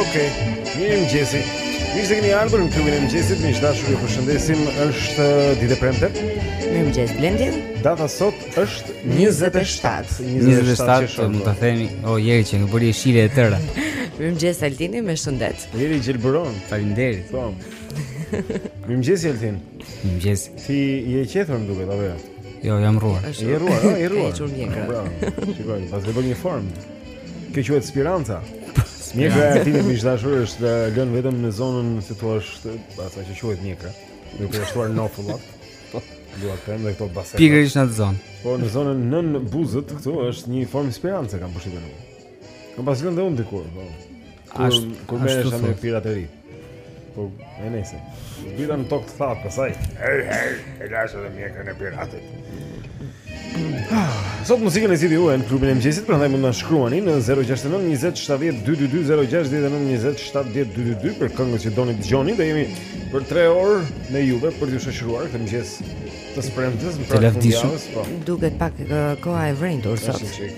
Okej, mirëmëngjesi Mirë se keni ardhur në klubin e mëngjesit Miq të dashur ju përshëndesim është ditë e premte Mirëmëngjes Blendi Data sot është 27 27 që mund të themi O oh, Jeri qenka bërë jeshile e tëra Mirëmëngjes Altini me shëndet Jeri gjelbëron Faleminderit po. Mirëmëngjesi Altin Mirëmëngjesi Si je qethur më duket Jo, jam rruar. Je rruar, oh, je rruar. Është mjekra. Bravo. Shiko, paske bërë një formë. Kjo quhet Spiranca. Mjekra e tij miq të dashur është lënë vetëm në zonën si të thuash të asaj që quhet mjekra. Nuk është shtuar në nofullat. Po, dua të them dhe këto baseta. Pikërisht në atë zonë. Po në zonën nën buzët këtu është një formë spirance kam përshtypjen. Kam pas lënë dhe unë dikur, po. Ashtu kur merresha me pirateri. Po nejse. Zbrita në tokë të thatë, pastaj. Herë, herë, e lashë dhe mjekrën e piratit. Sot muzikën e zgjidhni ju në klubin e mëngjesit, prandaj mund të na shkruani në 069 20 70 222 069 20 70 222 për këngë që doni të dëgjoni dhe jemi për 3 orë me juve për t'ju shoqëruar këtë mëngjes të së premtes në prag të fundjavës. Po. Duket pak koha e vrenjtur sot.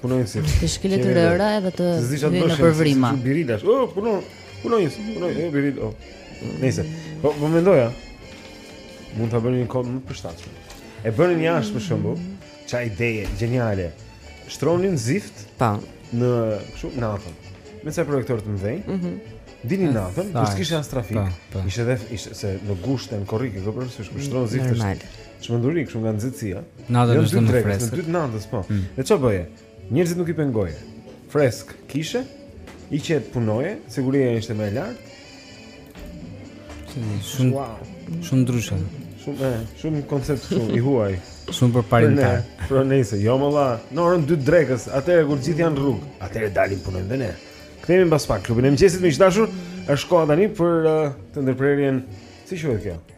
Punonjësit. Të shkile të rëra edhe të vjen në përvrima. Të birilash. Oh, punon. Punonjës, punonjës, jo biril. Oh. Nejse. Po po mendoja. Mund ta bënin në kohë më të përshtatshme. E bënin jashtë për shembull, ca ide gjeniale. Shtronin zift pa në kështu natën. Me ca projektorë të mëdhenj. Mhm. Mm Dilnin natën, kur s'kishte as trafik. Ishte dhe ishte se në gusht e në korrik, kjo përse shtron zift. Normal. Çmenduri kështu nga nxehtësia. Natën është më fresk. Në dy të natës po. Mm. E çfarë bëje? Njerëzit nuk i pengoje. Fresk kishe? I qetë punoje, siguria ishte më e lartë. Shumë wow. shumë ndryshe. Shumë e, shumë koncept shumë i huaj. Shumë përparimtar. Po nejse jo mo vlla, në orën 2 të drekës, atëherë kur gjithë janë rrugë, atëherë dalim punojmë dhe ne. Kthehemi mbas pak në klubin e mëngjesit miq të dashur. Është koha tani për uh, të ndërprerjen, si quhet kjo?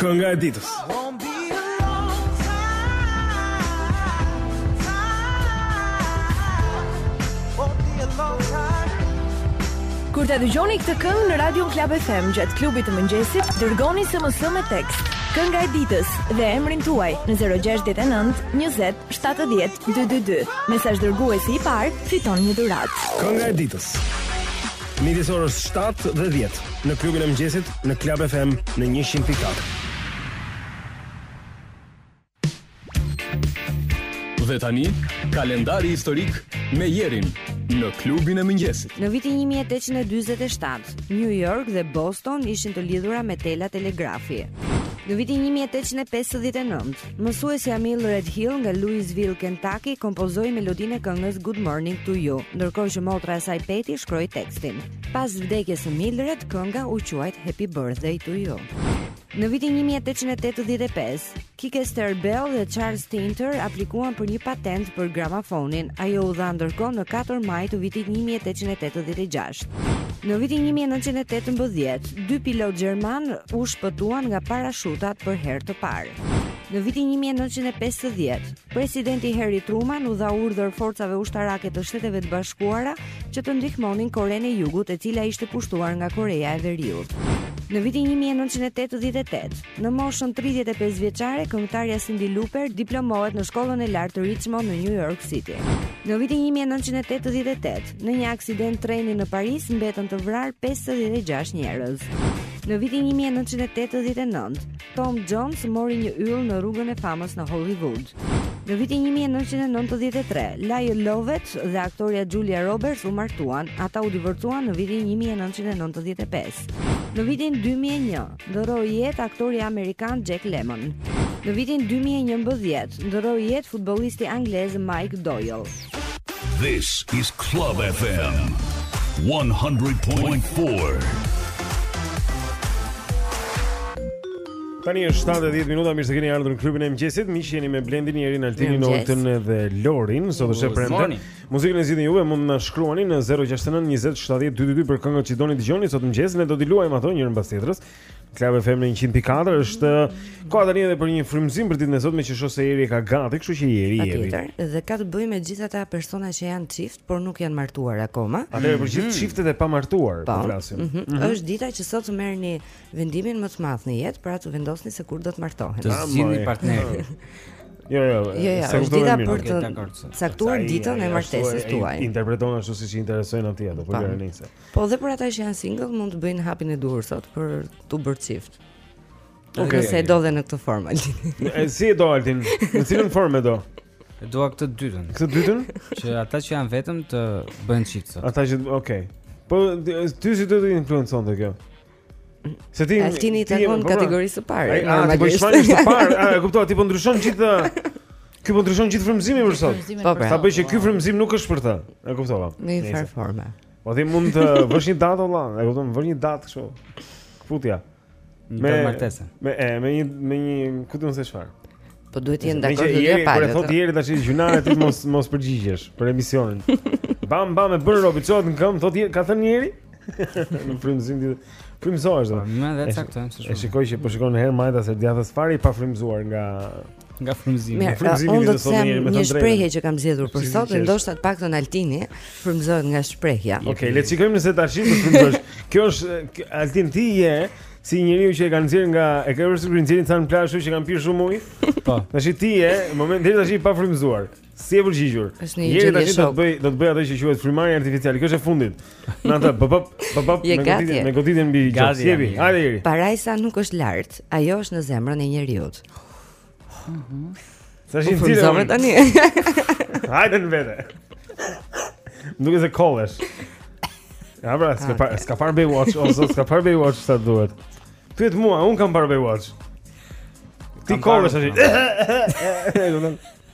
Kënga e ditës. Kur ta dëgjoni këtë këngë në Radio Club FM gjatë klubit të mëngjesit, dërgoni SMS me tekst. Kënga e ditës dhe emrin tuaj në 069 20 70 222. Mesazhdërguesi i parë, fiton një dhuratë. Kënga e ditës. Midis orës 7 dhe 10 në klubin e mëngjesit në Club FM në 100.4. Dhe tani, kalendari historik me jerin në klubin e mëngjesit. Në vitin 1847, New York dhe Boston ishin të lidhura me tela telegrafi. Në vitin 1859, Mësuesja Mildred Hill nga Louisville, Kentucky, kompozoi melodinë e këngës Good Morning to You, ndërkohë që motra e saj Peti shkroi tekstin. Pas vdekjes së Mildred, kënga u quajt Happy Birthday to You. Në vitin 1885, Chichester Bell dhe Charles Tainter aplikuan për një patent për gramofonin. Ajo u dha ndërkohë në 4 maj të vitit 1886. Në vitin 1918, dy pilotë gjermanë u shpëtuan nga parashutat për herë të parë. Në vitin 1950, presidenti Harry Truman u dha urdhër forcave ushtarake të Shteteve të Bashkuara që të ndihmonin Korenë e Jugut, e cila ishte pushtuar nga Koreja e Veriut. Në vitin 1988, në moshën 35 vjeçare, këngëtarja Cyndi Lauper diplomohet në Shkollën e Lartë të Richmond në New York City. Në vitin 1988, në një aksident treni në Paris mbetën të vrarë 56 njerëz. Në vitin 1989, Tom Jones mori një yll në rrugën e famës në Hollywood. Në vitin 1993, Lyle Lovett dhe aktorja Julia Roberts u martuan. Ata u divorcuan në vitin 1995. Në vitin 2001, ndërroi jetë aktori amerikan Jack Lemmon. Në vitin 2011, ndërroi jetë futbollisti anglez Mike Doyle. This is Club FM 100.4. Tani është 7 e 10 minuta, mirë se keni ardhur në klubin e mëngjesit. Miq jeni me Blendin, Erin, Altinin, Noltën dhe Lorin. Sot është e premte. Muzikën e zgjidhni juve, mund të na shkruani në 069 20 70 222 për këngët që doni dëgjoni sot mëngjes. Ne do t'i luajmë ato njërën pas tjetrës. Club FM 100.4 është koha tani edhe për një frymëzim për ditën e sotme që shoh se Eri ka gati, kështu që Eri i jemi. Patjetër, dhe ka të bëjë me gjithë ata persona që janë çift, por nuk janë martuar akoma. Atëherë për gjithë mhm. çiftet e pamartuar po, po flasim. Mm -hmm. Mm -hmm. Është dita që sot të merrni vendimin më të madh në jetë, pra të vendosni se kur do të martoheni. Të zgjidhni partnerin. Jo, jo, jo, jo, jo është dita për të caktuar ditën e martesës tuaj. Interpreton ashtu siç i intereson atij ato, po nejse. Po dhe për ata që janë single mund të bëjnë hapin e duhur sot për t'u bërë çift. Okej. Okay. Nejse e do dhe në këtë formë Altin. E si e do Altin? Në cilën formë e do? E dua këtë të dytën, Këtë dytën? që ata që janë vetëm të bëhen çift sot. Ata që, okay. Po ty ty si do të influenconte kjo? Se ti Altini i ti- takon po, pra. kategorisë së parë. Ai, a, ti po i normalisht. shfaqë është të parë. A, e kuptova, ti po ndryshon gjithë Ky po ndryshon gjithë frymëzimin për sot. Frymëzimin Po, për pra. Ta sot, bëj që po. ky frymëzim nuk është për të. E kuptova. Në një Nejse. farë forme. Po ti mund të vësh një datë valla, e kupton, vësh një datë kështu. Këputja. Me martesën. Me e, me një me një, ku do të thësh çfarë? Po duhet të jenë dakord të dy palët. Po thotë Eri tash gjynah ti mos mos përgjigjesh për emisionin. Bam bam e bën robi çohet në këmbë, thotë ka thënë Eri. Në frymëzim ti. Frymëzohesh do. Po, më dhe caktojmë se shumë. E shikoj që po shikon herë majtas e djathtas fare i pa frymëzuar nga nga frymëzimi. Mirë, frymëzimi do të të them një, një shprehje që kam zgjedhur për sot, ndoshta të paktën Altini frymëzohet nga shprehja. Okej, okay, le të shikojmë nëse tash do të frymëzohesh. Kjo është Altin ti je si njeriu që e kanë nxjerr nga e ka vërsur për nxjerrin tani në plazh, që kanë pirë shumë ujë. Po. Tash ti je, në moment deri tash i pa frymëzuar. Si e përgjigjur. Jeri tani do të bëj do të bëj atë që quhet frymëmarrje artificiale, kjo është e fundit. Në atë pop pop pop pop me goditjen me goditjen mbi gjasjevi. Hajde Jeri. Parajsa nuk është lart, ajo është në zemrën e njeriu. Mhm. Sa jeni ti? Sa tani? Hajde në vete. Nuk e se kollesh. Ja bra, s'ka ah, s'ka parë Baywatch, o zot, s'ka parë Baywatch sa duhet. Pyet mua, un kam parë Baywatch. Ti kollesh ashtu.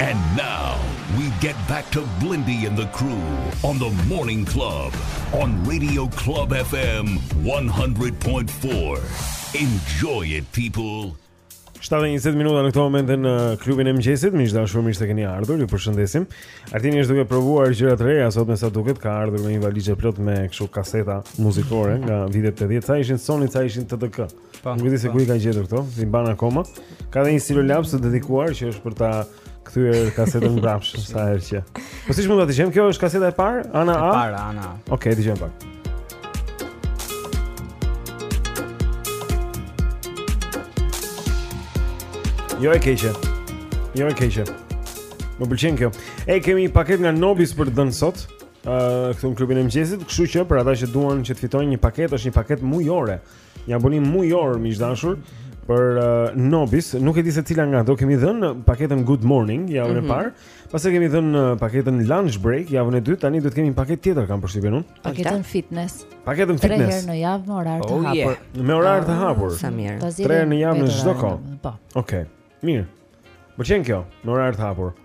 And now we get back to Blindy and the crew on the morning club on Radio Club FM 100.4. Enjoy it people. 7:20 minuta në këto momente në klubin e mëngjesit, miq të dashur, mirë se keni ardhur. Ju përshëndesim. Altini është duke provuar gjëra të reja sot me sa duket, ka ardhur me një valixhe plot me kështu kaseta muzikore nga vitet 80. Ca ishin Sony, ca ishin TDK. Po. Nuk e di se ku i ka gjetur këto, si mban akoma. Ka dhe një stilolaps të dedikuar që është për ta kthyer kasetën mbrapsht sa herë që. Po siç mund ta dëgjojmë, kjo është kaseta e parë, Ana A. E para, Ana. Okej, okay, dëgjojmë pak. Jo e keqe. Jo e keqe. Më pëlqen kjo. E kemi një paketë nga Nobis për të dhënë sot. Ëh, uh, këtu në klubin e mëngjesit, kështu që për ata që duan që të fitojnë një paketë, është një paketë mujore. Një abonim mujor miq të dashur për uh, Nobis, nuk e di se cila nga ato kemi dhënë paketën Good Morning javën mm -hmm. e mhm. parë, pastaj kemi dhënë uh, paketën Lunch Break javën e dytë, tani do të kemi një paketë tjetër kam përshtypjen unë. Paketën Fitness. Paketën Fitness. Tre herë në javë me orar të oh, hapur. Yeah. Me orar të ah, hapur. Sa mirë. Tre herë në javë në çdo kohë. Po. Okej. Okay. Mirë. Po çen kjo, me orar të hapur.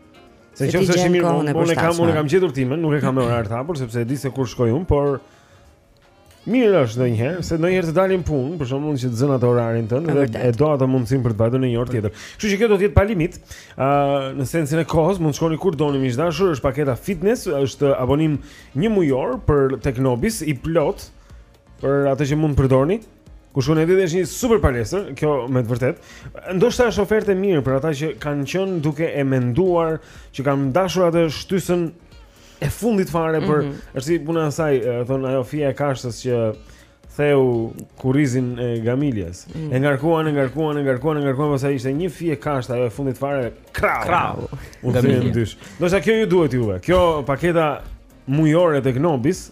Se çon se shih unë kam unë kam gjetur timen, nuk e kam me orar të hapur sepse e di se kur shkoj unë, por Mirë është ndonjëherë, se ndonjëherë të dalin punë, për shembull që të zënë atë orarin tënd dhe e do atë mundësinë për të vajtur në një orë tjetër. Kështu që kjo do të jetë pa limit. Ë, uh, në sensin e kohës mund të shkoni kur doni miq të dashur, është paketa fitness, është abonim një mujor për tek Nobis i plotë për atë që mund të përdorni. Ku shkon edhe është një super palestër, kjo me të vërtetë. Ndoshta është ofertë e mirë për ata që kanë qenë duke e menduar, që kanë dashur atë shtysën e fundit fare për mm -hmm. është si puna e asaj, thonë ajo fija e kashtës që theu kurrizin e gamiljes. Mm. E ngarkuan, e ngarkuan, e ngarkuan, e ngarkuan, pastaj ishte një fije kashtë ajo e fundit fare krau. Krau. U nda dysh. Ndoshta kjo ju duhet juve. Kjo paketa mujore tek Nobis,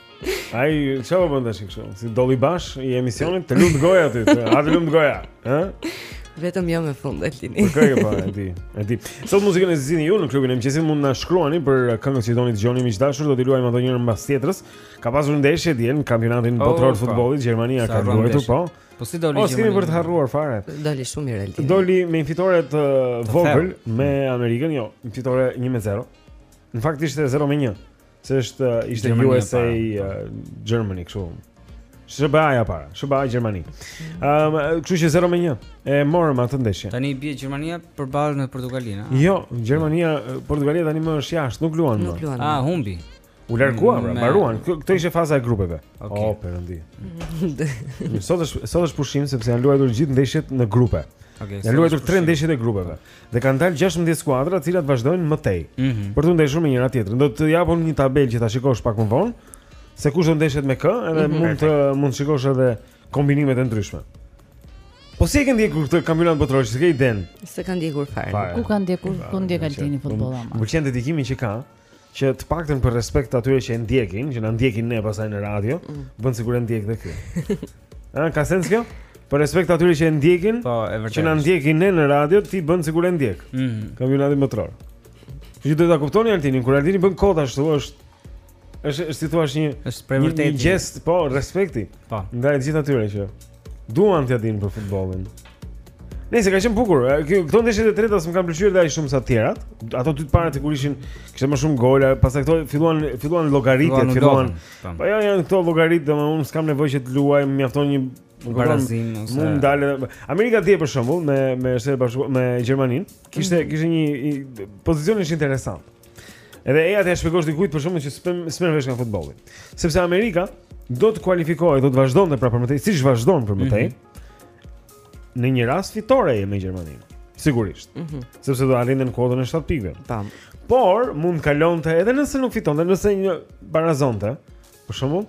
Ai çfarë bën tash kështu? Si doli bash i emisionit, të lumtë goja aty, a të lumtë goja, ë? Vetëm jam me fund Altini. Po kjo po e di, e di. Sot muzikën e zgjidhni ju në klubin e mëngjesit mund na shkruani për këngën që doni të dëgjoni miq të dashur, do t'i luajmë ato njërin mbas tjetrës. Ka pasur ndeshje dje në kampionatin oh, botëror të futbollit, Gjermania ka luajtur po. Po si doli Gjermania? Po si për të harruar fare. Doli shumë mirë Altini. Doli me një fitore të vogël me Amerikën, jo, një fitore 1-0. Në fakt ishte 0-1. Se është ishte USA para. Germany kështu. SHBA-ja para, SHBA Gjermani. Ëm, um, kështu që 0 me 1. E morëm atë ndeshje. Tani i bie Gjermania përballë me Portugalinë. Jo, Gjermania, Portugalia tani më është jashtë, nuk luan më. Nuk luan. Ah, humbi. U larguan, pra, mbaruan. Këto ishte faza e grupeve. Okay. Oh, perëndi. sot është sot është pushim sepse janë luajtur gjithë ndeshjet në grupe. Okay, janë luajtur tre ndeshjet e grupeve. Dhe kanë dalë 16 skuadra, të cilat vazhdojnë më tej. Mm -hmm. Për t'u ndeshur me njëra tjetrën. Do të jap unë një tabelë që ta shikosh pak më vonë, se kush do ndeshet me kë, edhe mm -hmm. mund të mund të shikosh edhe kombinimet e ndryshme. Po si e ke ndjekur këtë kampionat botëror, s'e ke idenë? S'e ka ndjekur fare. Ku ka ndjekur, ku ndjek Altini futbollin? Më pëlqen dedikimi që ka. Mm Që të paktën për respekt të atyre që e ndjekin, që na ndjekin ne pastaj në radio, mm. bën sikur e ndjek dhe ky. Ëh, ka sens kjo? Për respekt të atyre që e ndjekin, po, e vërtetë. Që na ndjekin ne në radio, ti bën sikur e ndjek. Ëh. Mm. Kampionati botëror. Ju do ta kuptoni Altinin, kur Altini bën kot ashtu është është si thua është një është për vërtetë. Një gjest, po, respekti. Po. Ndaj gjithë atyre që Duan t'ia dinë për futbollin. Nejse, ka qenë bukur, këto ndeshjet e treta s'më kanë pëlqyer edhe aq shumë sa të tjerat. Ato dy të para sikur ishin kishte më shumë gola, pastaj këto filluan filluan llogaritjet, filluan. Po jo, janë këto llogaritë, domethënë unë s'kam nevojë që të luaj, mjafton një barazim ose mund të dalë. Amerika dhe për shembull me me Shtetet e Bashkuara me Gjermaninë, kishte mm. kishte një pozicion ish interesant. Edhe eja t'ia shpjegosh dikujt për shembull që s'merr vesh nga futbolli. Sepse Amerika do të kualifikohej, do të vazhdonte pra për më tej, siç vazhdon për më tej. Mm -hmm. Në një rast fitoreje me Gjermaninë. Sigurisht. Mm -hmm. Sepse do arrinte në kuotën e 7 pikëve. Tam. Por mund të kalonte edhe nëse nuk fitonte, nëse një barazonte, për shembull,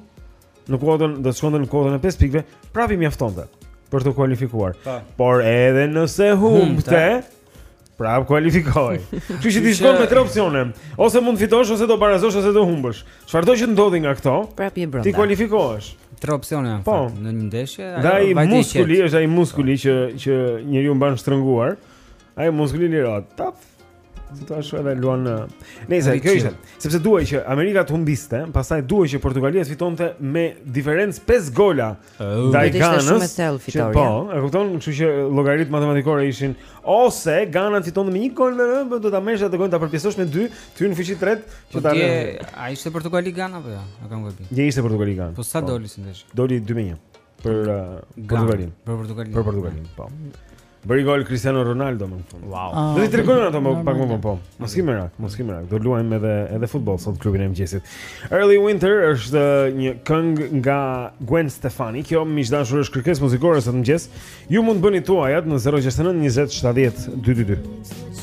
në kuotën do të shkonte në kuotën e 5 pikëve, prapë mjaftonte për t'u kualifikuar. Ta. Por edhe nëse humbte, Prapë kualifikohej. Kështu që ti shkon me tre opsione, ose mund të fitosh ose do barazosh ose do humbësh. Çfarëdo që të ndodhë nga këto, prapë je brenda. Ti kualifikohesh. Tre opsione janë po, në një ndeshje, ajo vajti. Ai muskuli është ai muskuli që që njeriu mban shtrënguar. Ai muskuli lirohet. Tap. Si thua ashtu edhe luan në. Nejse, kjo ishte, sepse duhej që Amerika të humbiste, pastaj duhej që Portugalia të fitonte me diferencë 5 gola. Ndaj Ganës, që po, e kupton, kështu që llogaritë matematikore ishin ose Gana fiton me një gol me rëndë, do ta marrësh atë gol ta përpjesosh me dy, ty në fushë tret, që po ta. A ishte Portugali Gana apo jo? Nuk kam gabim. Dje ishte Portugali Gana. Po sa po. doli si ndesh? Doli 2-1 për uh, Portugalin. Për Portugalin. Për Portugalin, po. Bëri gol Cristiano Ronaldo më në fund. Wow. Ah, do t'i tregojmë ato më pak më vonë po. Mos ki merak, mos ki merak. Do luajmë edhe edhe futboll sot klubin e mëngjesit. Early Winter është uh, një këngë nga Gwen Stefani. Kjo miq dashur është kërkesë muzikore sot në mëngjes. Ju mund të bëni tuajat në 069 20 70 222.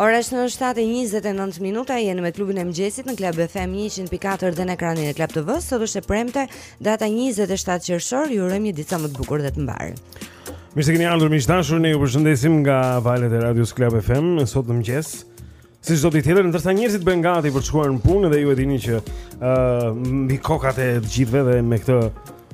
Ora është në 7:29 minuta, jeni me klubin e mëngjesit në Club FM 104 dhe në ekranin e Club TV. Sot është e premte, data 27 qershor, ju urojmë një ditë sa më të bukur dhe të mbarë. Mirë se keni ardhur miq dashur, ne ju përshëndesim nga valët e Radios Club FM sot në mëngjes. Si çdo ditë tjetër, ndërsa njerëzit bëhen gati për të shkuar në punë dhe ju e dini që ë uh, mbi kokat e të gjithëve dhe me këtë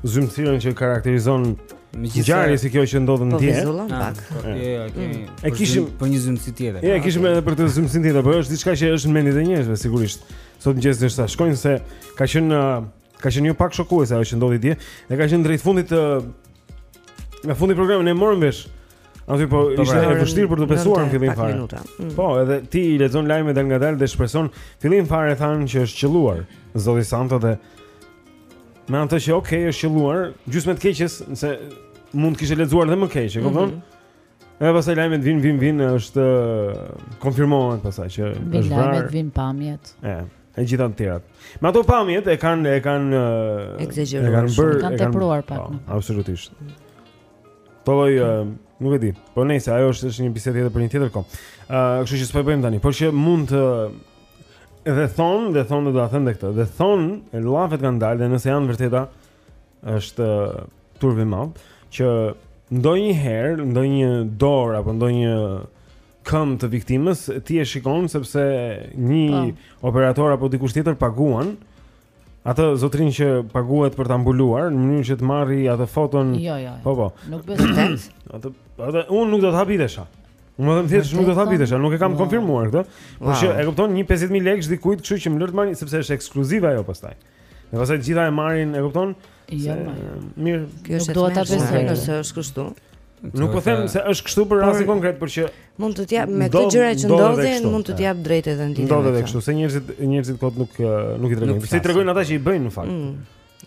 zymtësirën që karakterizon uh, Ngjarje si kjo që ndodhën po, dje. Po vëzullon ah, pak. Po, jo, jo, kemi. Mm. E kishim për një zymtësi tjetër. Jo, e kishim edhe për atë zymtësinë tjetër, por është diçka që është në mendjet e njerëzve sigurisht. Sot mëngjes do të shkojnë se ka qenë uh, ka qenë një pak shokuese ajo që ndodhi dje. Se ka qenë drejt fundit të uh, në fund të programit ne morëm vesh. Aty po, po ishte pra, e vështirë për të besuar në fillim fare. Mm. Po, edhe ti i lexon lajmet dal ngadalë dhe shpreson fillim fare thanë që është qëlluar Zoti Santo dhe Mendon që ok, është qëlluar gjysma e të keqes se mund të kishe lexuar edhe më keq E kupton? Mm -hmm. E pastaj lajmet vin, vin, vin është konfirmohet pastaj që është vrarë Lajmet vin pamjet E, e gjitha të tjerat Me ato pamjet e kanë E kanë E kanë bërë E kanë tepruar pak po, Absolutisht Po ai Nuk e di Po nejse, ajo është një bisedë tjetër për një tjetër kohë uh, Kështu që s'po e bëjmë tani Por që mund të Dhe thonë, dhe thonë do ta them dhe këtë. Dhe thonë, llafet kanë dalë dhe nëse janë të vërteta është turp i madh që ndonjëherë ndonjë dorë apo ndonjë këmbë të viktimës ti e shikon sepse një pa. Po. operator apo dikush tjetër paguan Atë zotërinë që paguhet për ta mbuluar në mënyrë që të marri atë foton. Jo, jo. Po po. Nuk bën sens. Atë atë unë nuk do të habitesha. Unë them thjesht nuk do të habitesha, nuk e kam konfirmuar këtë. Por që e kupton një 50000 lekë dikujt, kështu që më lër ta marr sepse është ekskluzive ajo pastaj. Pastaj të gjitha e marrin, e kupton? Jo, më. Mirë, kjo s'dua ta besoj nëse është kështu. Nuk po them se është kështu për rastin konkret, por që mund të jetë me këto gjëra që ndodhin, mund të jetë vërtet edhe ndonjëherë. Ndodh edhe kështu, se njerëzit njerëzit kot nuk nuk i tregojnë. Se i tregojnë ata që i bëjnë në fakt. Mm.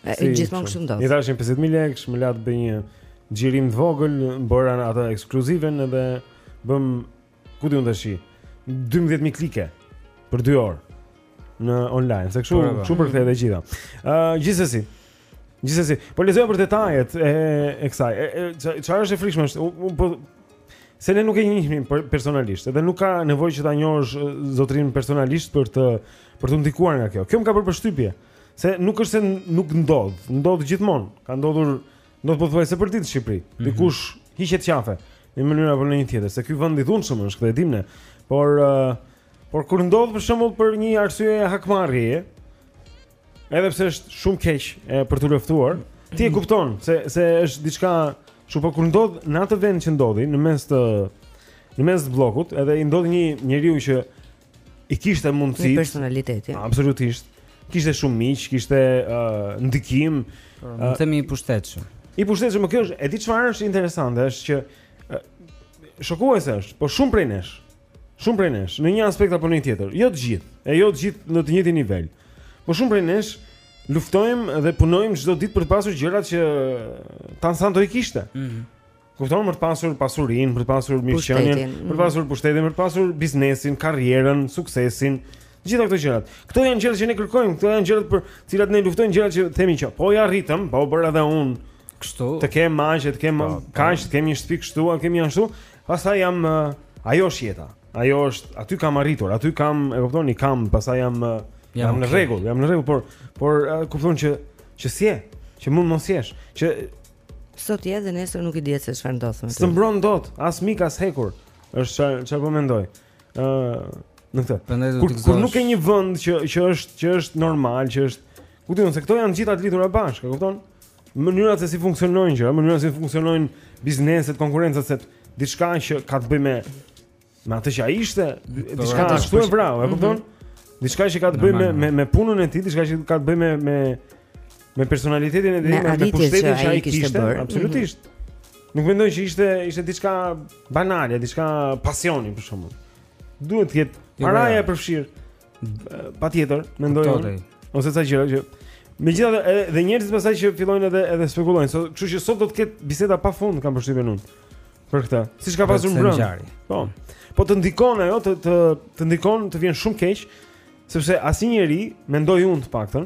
E gjithmonë kështu ndodh. I dhashë 50000 lekë, më la të bëj një xhirim të vogël, bëra atë ekskluziven edhe bëm ku di unë tash 12000 klike për 2 orë në online, se kështu po, kështu përkthehet e gjitha. Ë uh, gjithsesi. Gjithsesi, po lexoja për detajet e e kësaj. Çfarë është e frikshme është po se ne nuk e njihnim personalisht, edhe nuk ka nevojë që ta njohësh zotërinë personalisht për të për t'u ndikuar nga kjo. Kjo më ka bërë përshtypje se nuk është se nuk ndodh, ndodh gjithmonë. Ka ndodhur Ndodh pothuajse përditë në Shqipëri. Mm -hmm. Dikush hiqet qafe në një mënyrë apo në një tjetër, se ky vend i dhunshëm është, këtë e dimë ne. Por uh, por kur ndodh për shembull për një arsye hakmarrje, edhe pse është shumë keq e për t'u luftuar, ti e mhm. kupton se se është diçka, por kur ndodh në atë vend që ndodhi, në mes të në mes të bllokut, edhe i ndodh një njeriu që i kishte mundësi, personalitet. Absolutisht. Kishte shumë miq, kishte uh, ndikim, po, uh, të themi i pushtetshëm. I pushtetshëm, po kjo është, e di çfarë është interesante, është që uh, shokuese është, po shumë prej nesh. Shumë prej nesh, në një aspekt apo në një tjetër. Jo të gjithë, e jo të gjithë në të njëjtin nivel. Po shumë prej nesh luftojmë dhe punojmë çdo ditë për të pasur gjërat që Tan Santo i kishte. Mhm. Mm Kupton për të pasur pasurinë, për të pasur mirëqenien, për të mm. pasur pushtetin, për të pasur biznesin, karrierën, suksesin, gjitha këto gjërat. Këto janë gjërat që ne kërkojmë, këto janë gjërat për të cilat ne luftojmë, gjërat që themi që po i arritëm, po u bëra edhe unë. Kështu. Të kem makinë, të kem po, po. kaq, të kem një shtëpi kështu, të kem një ashtu. Pastaj jam uh, ajo është jeta. Ajo është, aty kam arritur, aty kam, e kuptoni, kam, pastaj jam uh, jam, jam në rregull, jam në rregull, por por uh, kupton që që si e, që mund mos jesh, që Sot je dhe nesër nuk i dihet se çfarë ndodh me ty. S'të mbron dot, as mik as hekur. Është çfarë çfarë po mendoj. Ë uh, në këtë. Prandaj do të gëzosh. Kur nuk ke një vend që që është që është normal, që është ku di unë se këto janë të gjitha të lidhura bashkë, e kupton? Mënyra se si funksionojnë gjëra, mënyra se si funksionojnë bizneset, konkurrencat se diçka që ka të bëjë me Me atë që ai ishte, diçka ashtu e vrau, e mhm. kupton? Diçka që ka të bëjë me me me punën e tij, diçka që ka të bëjë me me me personalitetin e tij, me, me pushtetin që ai kishte. Absolutisht. Mm -hmm. Nuk mendoj që ishte ishte diçka banale, diçka pasioni për shembull. Duhet të jetë jo, paraja e përfshirë. Patjetër, mendoj unë. Ose sa gjëra që megjithatë edhe dhe njerëzit pastaj që fillojnë edhe edhe spekulojnë. So, kështu që sot do të ketë biseda pa fund kam përshtypjen unë. Për këtë, siç ka pasur mbrëmë. Po. Po të ndikon ajo të të të ndikon të vjen shumë keq, sepse asnjëri, mendoj unë të paktën,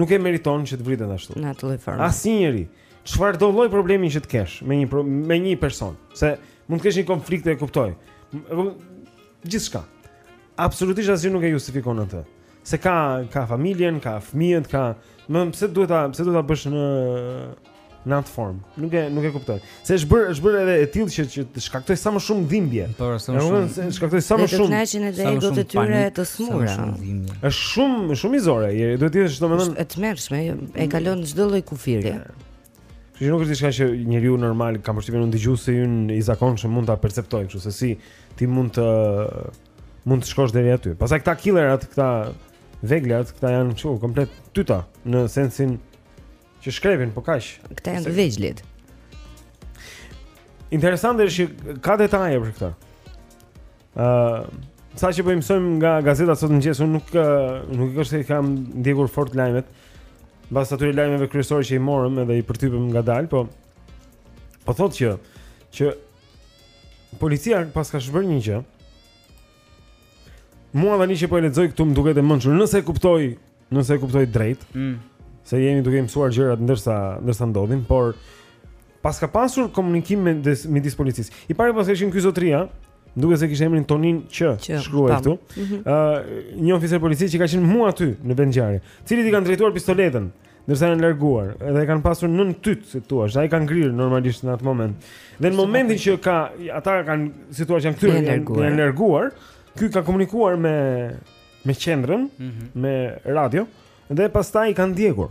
nuk e meriton që të vritet ashtu. Në atë lloj forme. Asnjëri, çfarëdo lloj problemi që të kesh me një me një person, se mund të kesh një konflikt e kuptoj. Gjithçka. Absolutisht asgjë nuk e justifikon atë. Se ka ka familjen, ka fëmijët, ka, më pse duhet ta pse duhet ta bësh në në atë formë. Nuk e nuk e kuptoj. Se është bërë është bërë edhe e tillë që që të shkaktojë sa më shumë dhimbje. Po, sa më shumë. Të shkaktojë sa më shumë. Sa më shumë do të tyre të sëmura. Është shumë shumë mizore, duhet të jesh domethënë e tmerrshme, e kalon çdo lloj kufiri. Kështu që nuk është diçka që njeriu normal ka përshtypjen unë dëgjuesi ynë i zakonshëm mund ta perceptojë kështu se si ti mund të mund të shkosh deri aty. Pastaj këta killerat, këta veglat, këta janë kështu komplet tyta në sensin që shkrepin po kaq. Këta janë veglat. Interesante është që ka detaje për këtë. Ë, uh, siç po i mësojmë nga gazetat sot në mëngjes, unë nuk, nuk i kisha s'i kam ndjekur fort lajmet, mbas atyre lajmeve kryesore që i morëm edhe i përtypëm ngadalë, po, po thotë që, që policia paska bërë një gjë, mua tani që po e lexoj këtu më duket e mençur, nëse e kuptoj, nëse e kuptoj drejt, mm. se jemi duke i mësuar gjërat ndërsa, ndërsa ndodhin, por, Paska pasur komunikim midis policisë. I pari paskësh qenë ky zotëria, duket se kishte emrin Tonin Q, që shkruan këtu. Ëh, mm -hmm. një oficer policie që ka qenë mu aty në vendngjarje, të cilit i kanë drejtuar pistoletën, ndërsa janë larguar dhe e kanë pasur nën tytë, si thua, ai ka ngrirë normalisht në atë moment. Dhe në momentin që ka ata kanë, si thua, janë kthyer, janë larguar, ky ka komunikuar me me qendrën, mm -hmm. me radio dhe pastaj i kanë ndjekur.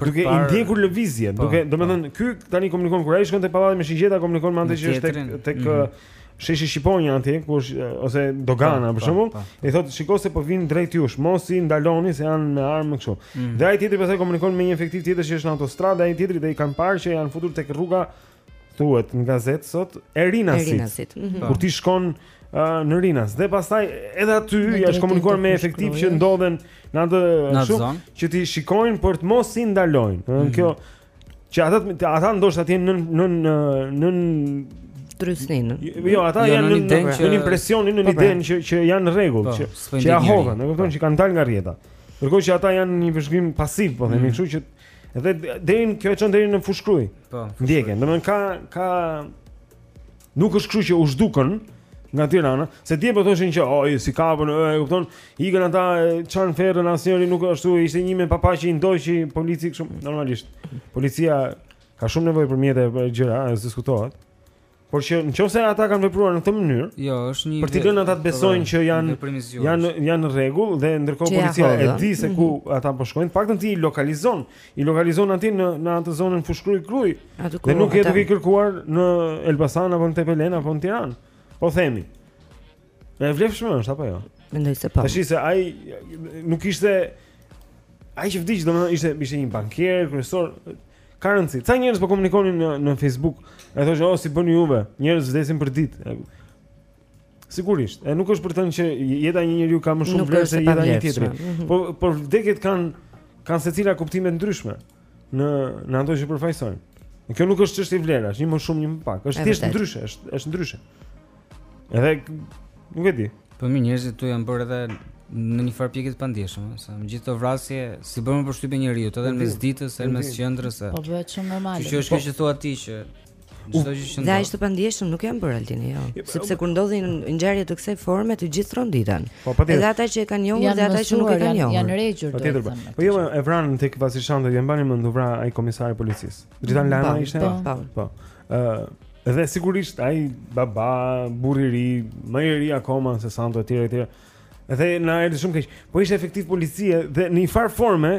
për duke parë... duke ndjekur lëvizjen, po, duke, domethënë, po. ky tani komunikon kur ai shkon te pallati me shigjeta, komunikon me atë që është tek tek mm -hmm. sheshi Shqiponja atje, ku është ose dogana po, për shembull, i thotë shiko se po vijnë drejt jush, mos i ndaloni se janë me armë kështu. Mm -hmm. Dhe ai tjetri pastaj komunikon me një efektiv tjetër që është në autostradë, ai tjetri dhe i kanë parë që janë futur tek rruga thuhet në gazetë sot e Rinasit. Rinasit. Mm -hmm. Kur ti shkon uh, në Rinas dhe pastaj edhe aty është komunikuar me efektivë që ndodhen në atë shumë që t'i shikojnë por të mos i ndalojnë. Mm -hmm. Kjo që ata ata ndoshta të jenë nën nën trysninë. Jo, ata jo, janë nën nën impresionin nën po, pra. idenë që që janë në rregull, po, që që ia hodhën, e kupton që kanë dalë nga rrjeta. Ndërkohë që ata janë në një vëzhgim pasiv, po themi, mhm. kështu që Dhe deri në kjo e çon deri në Fushë-Krujë. Po. Ndjekjen. Domethënë ka ka nuk është kështu që u zhdukën nga Tirana, se dje po thoshin që oj s'i kapën, e kupton? Ikën ata çanë ferrën asnjeri nuk ashtu, ishte një me papa që i ndoqi policia kështu normalisht. Policia ka shumë nevojë për mjete për gjëra, as diskutohet. Por në qoftë se ata kanë vepruar në këtë mënyrë, jo, është një për t'i lënë ata të besojnë që janë janë janë në rregull dhe ndërkohë policia e di se ku mhm. ata po shkojnë, të paktën ti i lokalizon, i lokalizon aty në në atë zonën Fushë-Krujë Krujë. Dhe nuk e duhet kërkuar në Elbasan apo në Tepelenë apo në Tiranë. Po themi. E vlefshme është apo jo? Mendoj se po. Tashi se ai nuk ishte ai që vdiq, domethënë ishte ishte një bankier, kryesor Ka rëndësi. Ca njerëz po komunikonin në në Facebook, e thoshin, "Oh, si bëni juve? Njerëz vdesin për ditë." Sigurisht, e nuk është për të thënë që jeta e një njeriu ka më shumë vlerë se jeta e një tjetri. Mhm. Po por vdekjet kanë kanë secila kuptime të ndryshme në në ato që përfaqësojnë. Kjo nuk është çështje vlerash, një më shumë, një më pak. Është thjesht ndryshe, është është ndryshe. Edhe nuk e di. Po mirë, njerëzit këtu janë bërë edhe në një farë pike të pandjeshëm, sa me gjithë këto vrasje, s'i bën më përshtypje njeriut, edhe në mes ditës, edhe në mes qendrës, e... Po bëhet shumë normal. Që që është kjo që thua ti që... Dhe aq të pandjeshëm nuk janë bërë Altin, jo. jo po, Sepse kur ndodhin ngjarje të kësaj forme të gjithë tronditen. Po, po, edhe ata që e kanë njohur dhe ata që nuk e kanë njohur. Janë rregjur. Patjetër. Po jo, e vranë tek Vasil Shanto, e mbani mend u vra ai komisari i policisë. Dritan Lamaj ishte. Po. po. Ë, uh, dhe sigurisht ai baba, burri i ri, më i ri akoma se Santo etj etj. Dhe na erdhi shumë keq. Po ishte efektiv policie dhe në një farë forme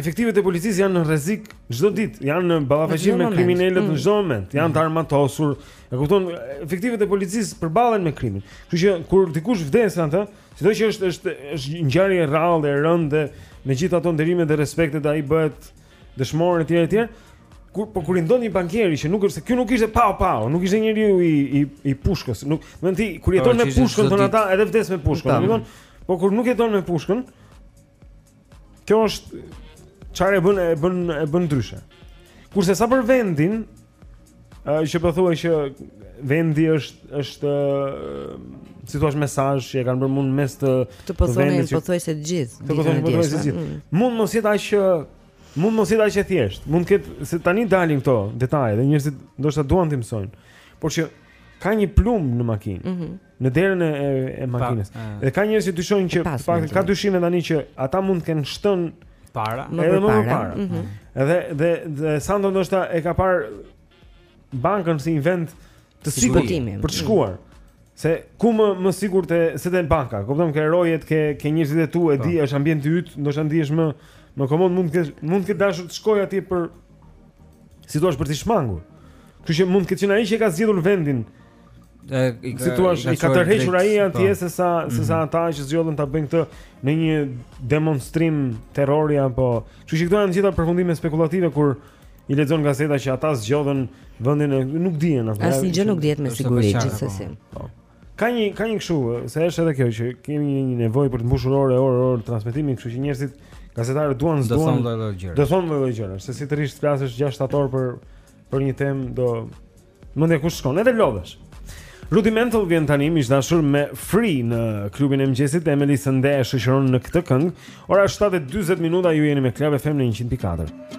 efektivët e policisë janë në rrezik çdo ditë, janë në ballafaqim me kriminelët në mm. çdo moment, janë të armatosur. E kupton, efektivët e policisë përballen me krimin. Kështu që kur dikush vdes atje, sido që është është është ngjarje e rrallë e rëndë, me gjithë ato nderime dhe respekte ai bëhet dëshmor etj etj. Kur po kur i ndodh një bankieri që nuk është se ky nuk ishte pa pa, nuk ishte njeriu i i i pushkës, nuk do të thotë kur jeton me pushkën thonë ata edhe vdes me pushkën, domethënë po kur nuk jeton me pushkën kjo është çfarë e bën e bën e bën ndryshe. Kurse sa për vendin, Ë që po thua që vendi është është si të thuash mesazh që e kanë bërë mu në mes të të po thonë pothuajse të gjithë të po thonë pothuajse të gjithë mm. mund mos jetë aq mund mos jetë aq e thjeshtë mund të ketë se tani dalin këto detaje dhe njerëzit ndoshta duan t'i mësojnë por që ka një plumb në makinë mm -hmm. në derën e e makinës. Dhe ka njerëz që dyshojnë që pak ka dyshime tani që ata mund të kenë shtënë para, më edhe më para. Edhe mhm. dhe, dhe dhe Santo ndoshta e ka parë bankën si një vend të sigurt për të shkuar. Mm. Se ku më më sigurt se te banka. Kupton ke rojet, ke ke njerëzit e tu, e di, po. është ambient i yt, ndoshta ndihesh më më komod mund të mund të ketë dashur të shkojë atje për si thua për të shmangur. Kështu që mund të ketë qenë ai që ka zgjedhur vendin si thua, i ka tërhequr ai atje se sa se sa mhm. ata që zgjodhën ta bëjnë këtë në një demonstrim terrori apo, kështu që këto janë të gjitha përfundime spekulative kur i lexon gazeta që ata zgjodhën vendin e nuk dihen apo. Asnjë gjë nuk dihet me siguri gjithsesi. Po. Ka një ka një kështu, se është edhe kjo që kemi një, një nevojë për të mbushur orë orë orë transmetimi, kështu që njerëzit gazetarët duan të thonë lloj-lloj gjëra. Do thonë lloj-lloj gjëra, se si të rrish të flasësh 6-7 orë për për një temë do Mendja kush shkon edhe lodhesh. Rudimental vjen tani miq të dashur me Free në klubin e mëngjesit Emeli Sandé e shoqëron në këtë këngë. Ora 7:40 minuta ju jeni me Club FM në 104.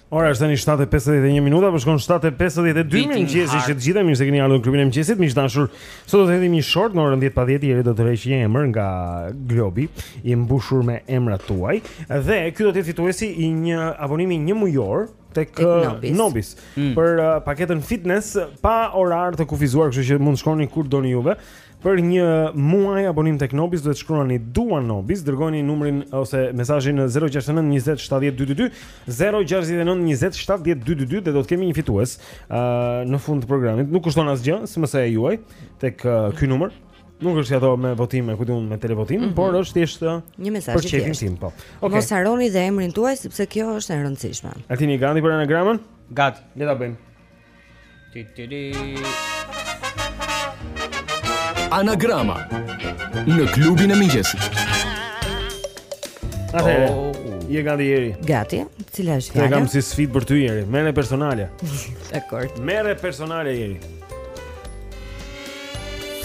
Ora është tani 7:51 minuta, po shkon 7:52 minuta. Mirëmëngjesi që të gjithë mirë se keni ardhur në klubin e mëngjesit. Miq të dashur, sot do të hedhim një short në orën 10 pa 10 Eri do tërheqë një emër nga globi i mbushur me emrat tuaj dhe ky do të jetë fituesi i një abonimi një mujor tek Nobis, Nobis mm. për uh, paketën fitness pa orar të kufizuar, kështu që mund të shkoni kur doni juve. Për një muaj abonim tek Nobis duhet shkruani Dua Nobis, dërgojini numrin ose mesazhin në 069 20 70 222, 069 20 70 222 dhe do të kemi një fitues uh, në fund të programit. Nuk kushton asgjë, SMS e juaj tek uh, ky numër. Nuk është ato me votim, e kupton me televotim, mm -hmm. por është thjesht një mesazh për qejfin tim, po. Okay. Mos harroni dhe emrin tuaj sepse kjo është e rëndësishme. A jeni gati për anagramën? Gati, le ta bëjmë. Anagrama në klubin e mëngjesit. Atëherë, oh. je gati Eri. Gati. Cila është fjala? E kam si sfidë për ty Eri. Merre personale. Dakor. Merre personale Eri.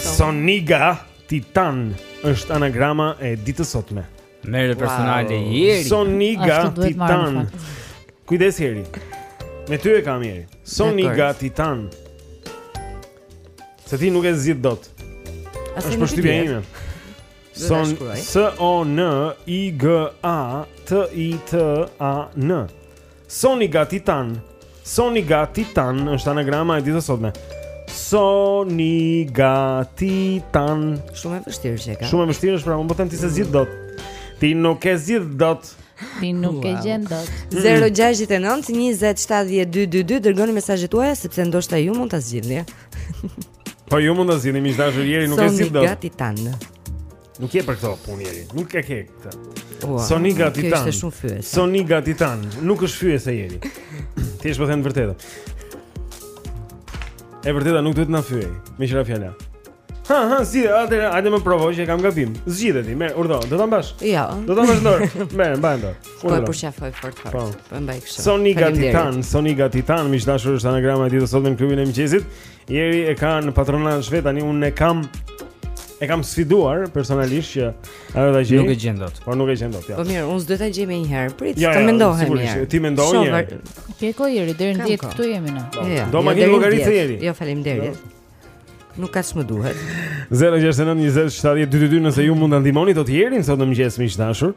Soniga Titan është anagrama e ditës së sotme. Merre personale wow. Eri Soniga Titan Kujdes Eri Me ty e kam Eri Soniga Titan Se ti nuk e zgjidh dot është përshtypja ime Son S O N I G A T I T A N Soniga Titan. Soniga Titan është anagrama e ditës së sotme. Soniga Titan. Shumë e vështirë qenka. Shumë e vështirë është, pra unë po them ti s'e zgjidh dot. Ti nuk e zgjidh dot. Ti nuk e gjen dot. 069 20 70 222 dërgoni mesazhet tuaja sepse ndoshta ju mund ta zgjidhni. Po ju mund ta zgjidhni, miq të dashur, Eri nuk e zgjidh dot. Soniga Titan. Nuk je për këto punë Jeri, nuk e ke këtë. Wow, Soniga Titan. Soniga Titan, nuk është fyese Jeri. Thjesht po them vërtetë. E vërteta nuk duhet na fyejë. Meqë ra fjala. Ha, ha, si, atë atë më provoj që kam gabim. Zgjidhe ti, merr, urdhëro, do ta mbash. Jo. Do ta mbash dorë. Merr, mbaj dorë. Po e përqafoj fort fort. Po, po mbaj kështu. Soniga Titan, Soniga Titan, miq të dashur, është anagrama e ditës sot në klubin e mëngjesit. Jeri e ka në patronazh vetë tani unë e kam e kam sfiduar personalisht që ajo ta gjejë. Nuk e gjen dot. Po nuk e gjen dot, ja. Po mirë, unë s'do ta gjej menjëherë. Prit, ja, të mendohem mirë. Sigurisht, ti mendoje një herë. Ke kohë Jeri deri në 10 këtu jemi ne. Po, ja, do makinë llogaritëse Jeri. Jo, faleminderit. Nuk ka ç'më duhet. 069 20 70 222 nëse ju mund ta ndihmoni dot Jerin sot në mëngjes miq të dashur.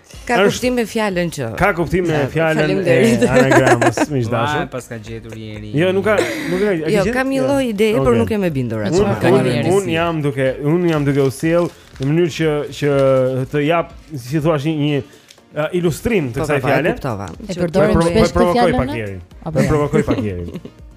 Ka është, kuptim me fjalën që. Ka kuptim me fjalën e anagramës, miq të dashur. Ma paska gjetur Jeri. Jo, nuk ka, nuk e ka. Jo, kam një lloj ide, por nuk jam e bindur atë. Unë un jam duke, un jam duke u sjellë në mënyrë që që të jap, si thua, një një uh, ilustrim të po, kësaj po, po, fjale. E përdorim shpesh këtë fjalë. Po provokoj pak Jerin. Po provokoj pak Jerin.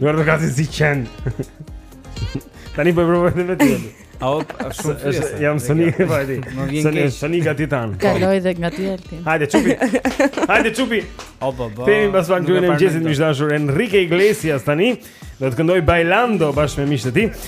Duar të kasi si qen. Tani po e provoj edhe vetë. Au shumë fyese. Jam soni e vajti. Më vjen keq. Soni, Soniga Titan. Kaloi dhe nga ti Alti. Hajde çupi. Hajde çupi. O po po. Kthehemi pas pak në klubin e mëngjesit miq të dashur Enrique Iglesias tani do të këndojë Bailando bashkë me miqtë e tij.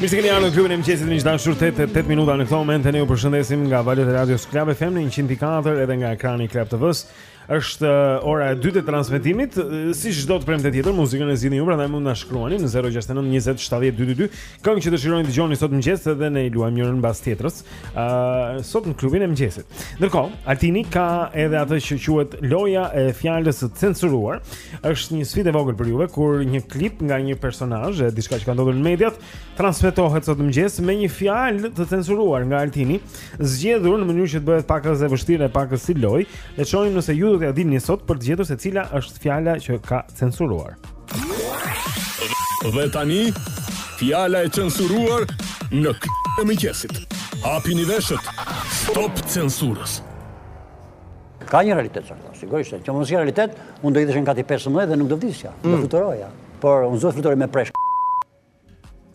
Mirë se keni ardhur në klubin e mëngjesit miq të dashur 8 e 8 minuta në këtë moment ne ju përshëndesim nga valët e radios Club FM në 100.4 edhe nga ekrani i Club TV-s. Është uh, ora e dytë e transmetimit, uh, si çdo të premte tjetër, muzikën e zgjidhni ju, prandaj mund na shkruani në 069 20 70 222. Këngë që dëshironi të dëgjoni sot mëngjes edhe ne i luajmë njërën mbas tjetrës. Ë uh, sot në klubin e mëngjesit. Ndërkohë, Altini ka edhe atë që quhet loja e fjalës së censuruar. Është një sfidë e vogël për juve kur një klip nga një personazh e diçka që ka ndodhur në mediat transmetohet sot mëngjes me një fjalë të censuruar nga Altini, zgjedhur në mënyrë që të bëhet pakëz e vështirë e pakëz si lojë. Le të shohim nëse ju do t'ia dilni sot për të gjetur se cila është fjala që ka censuruar. Dhe tani, fjala e censuruar në klubin e mëngjesit. Hapini veshët. Stop censurës. Ka një realitet çfarë? Sigurisht, që mos ka realitet, unë do hidhesha nga kati 15 dhe nuk do vdisja. Do mm. fluturoja. Por unë s'do fluturoj me presh.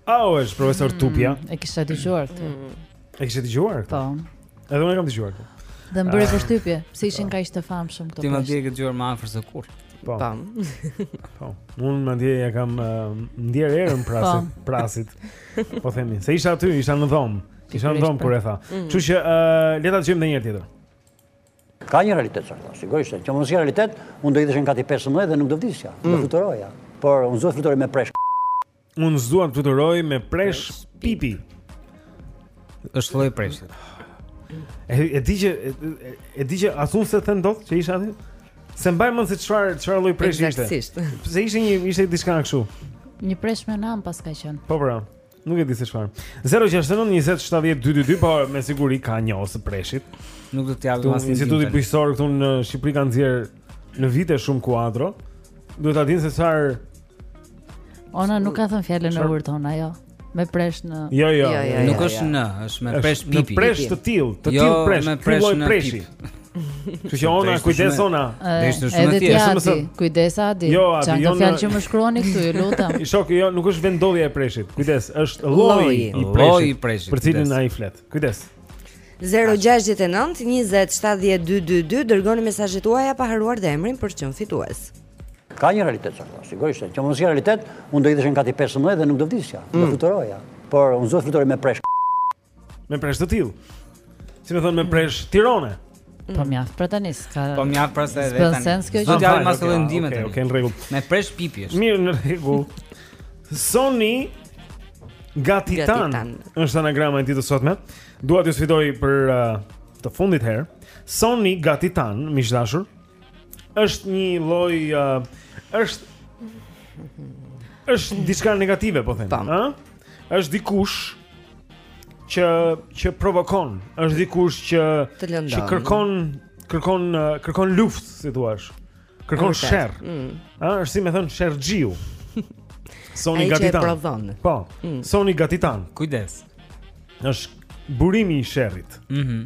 Au, është profesor mm, Tupja. E kisha dëgjuar këtë. Mm. E kisha dëgjuar këtë. Po. Edhe unë e kam dëgjuar këtë. Dhe më bëri ah. përshtypje, pse ishin po. kaq të famshëm këto. Ti më duket e ke dëgjuar më afër se kurrë. Po. Pam. Po. Unë më ndjej ia kam uh, ndjerë erën preshit, po. preshit. Po themi, se isha aty, isha në dhomë. Isha në dhomë kur e tha. Mm. Kështu që uh, le ta dëgjojmë edhe një herë tjetër. Ka një realitet që është, sigurisht, që po s'kish realitet, unë do hidhesha nga kati 15 dhe nuk do vdisja, mm. do fluturoja. Por unë s'do fluturoj me presh Unë s'do të fluturoj me presh pipi. është lloj preshi. E, e di që, e, e di që as unë s'e them dot që isha aty? S'e mbaj mend se çfarë çfarë lloj preshi ishte. Se ishte një ishte diçka kështu. Një presh me nam paska qenë. Po pra. Nuk e di se çfarë. 069 20 70 222, po me siguri ka njohës të preshit. Nuk do të japim asnjë. Instituti Bujqësor këtu në Shqipëri ka nxjerrë në vite shumë kuadro. Duhet ta dinë se çfarë Ona nuk e ka thënë fjalën e urtë Ona, jo. Me presh në Jo, jo, jo, jo, jo nuk është në, është me presh pipi. Me presh të tillë, të tillë presh, me presh në pipi. Kështu që Ona kujdes Ona. Desh në shumë ti, shumë se kujdes Adi. Jo, Adi, jo. Çfarë fjalë që më shkruani këtu, ju lutem. I shok, jo, nuk është vendndodhja e preshit. Kujdes, është lloji i preshit. Lloji i preshit. Për cilin ai flet. Kujdes. 069 20 70 222 dërgoni mesazhet tuaja pa harruar dhe emrin për të qenë fitues. Ka një realitet çfarë? Sigurisht, që po s'kish realitet, unë do hidhesha nga kati 15 dhe nuk do vdisja. Do mm. fluturoja. Por unë s'do të fluturoj me presh. Me presh të tillë. Si me thënë me presh Tirone. Mm. Po mjaft pra tani s'ka. Po mjaft pra se vetë tani. Sens kjo gjë. Ai mos e ndihmë tani. Okej, në rregull. Me presh pipi është. Mirë në rregull. Soni Gatitan është anagrama e ditës së sotme. Dua t'ju sfidoj për uh, të fundit herë. Soni Gatitan, miq të dashur, është një lloj uh, është është diçka negative po them, ë? Është dikush që që provokon, është dikush që që kërkon kërkon kërkon luftë, si t'i thuash. Kërkon sherr. Mm. Ë, është si me thënë sherrxhiu. Soni Gatitan. Po. Mm. Soni Gatitan. Kujdes. Është burimi i sherrit. Mhm.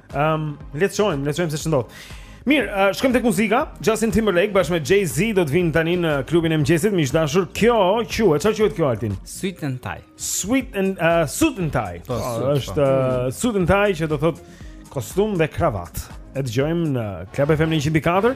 Ehm, um, le të shohim, le të shohim se ç'ndodh. Mirë, uh, shkojmë tek muzika. Justin Timberlake bashkë me Jay-Z do të vijnë tani në klubin e mëngjesit. Miq të dashur, kjo quhet, çfarë quhet kjo Altin? Suit and Tie. Suit and uh, Suit and Tie. Po, oh, po. është uh, Suit and Tie që do thotë kostum dhe kravatë. E dëgjojmë në Club FM 104.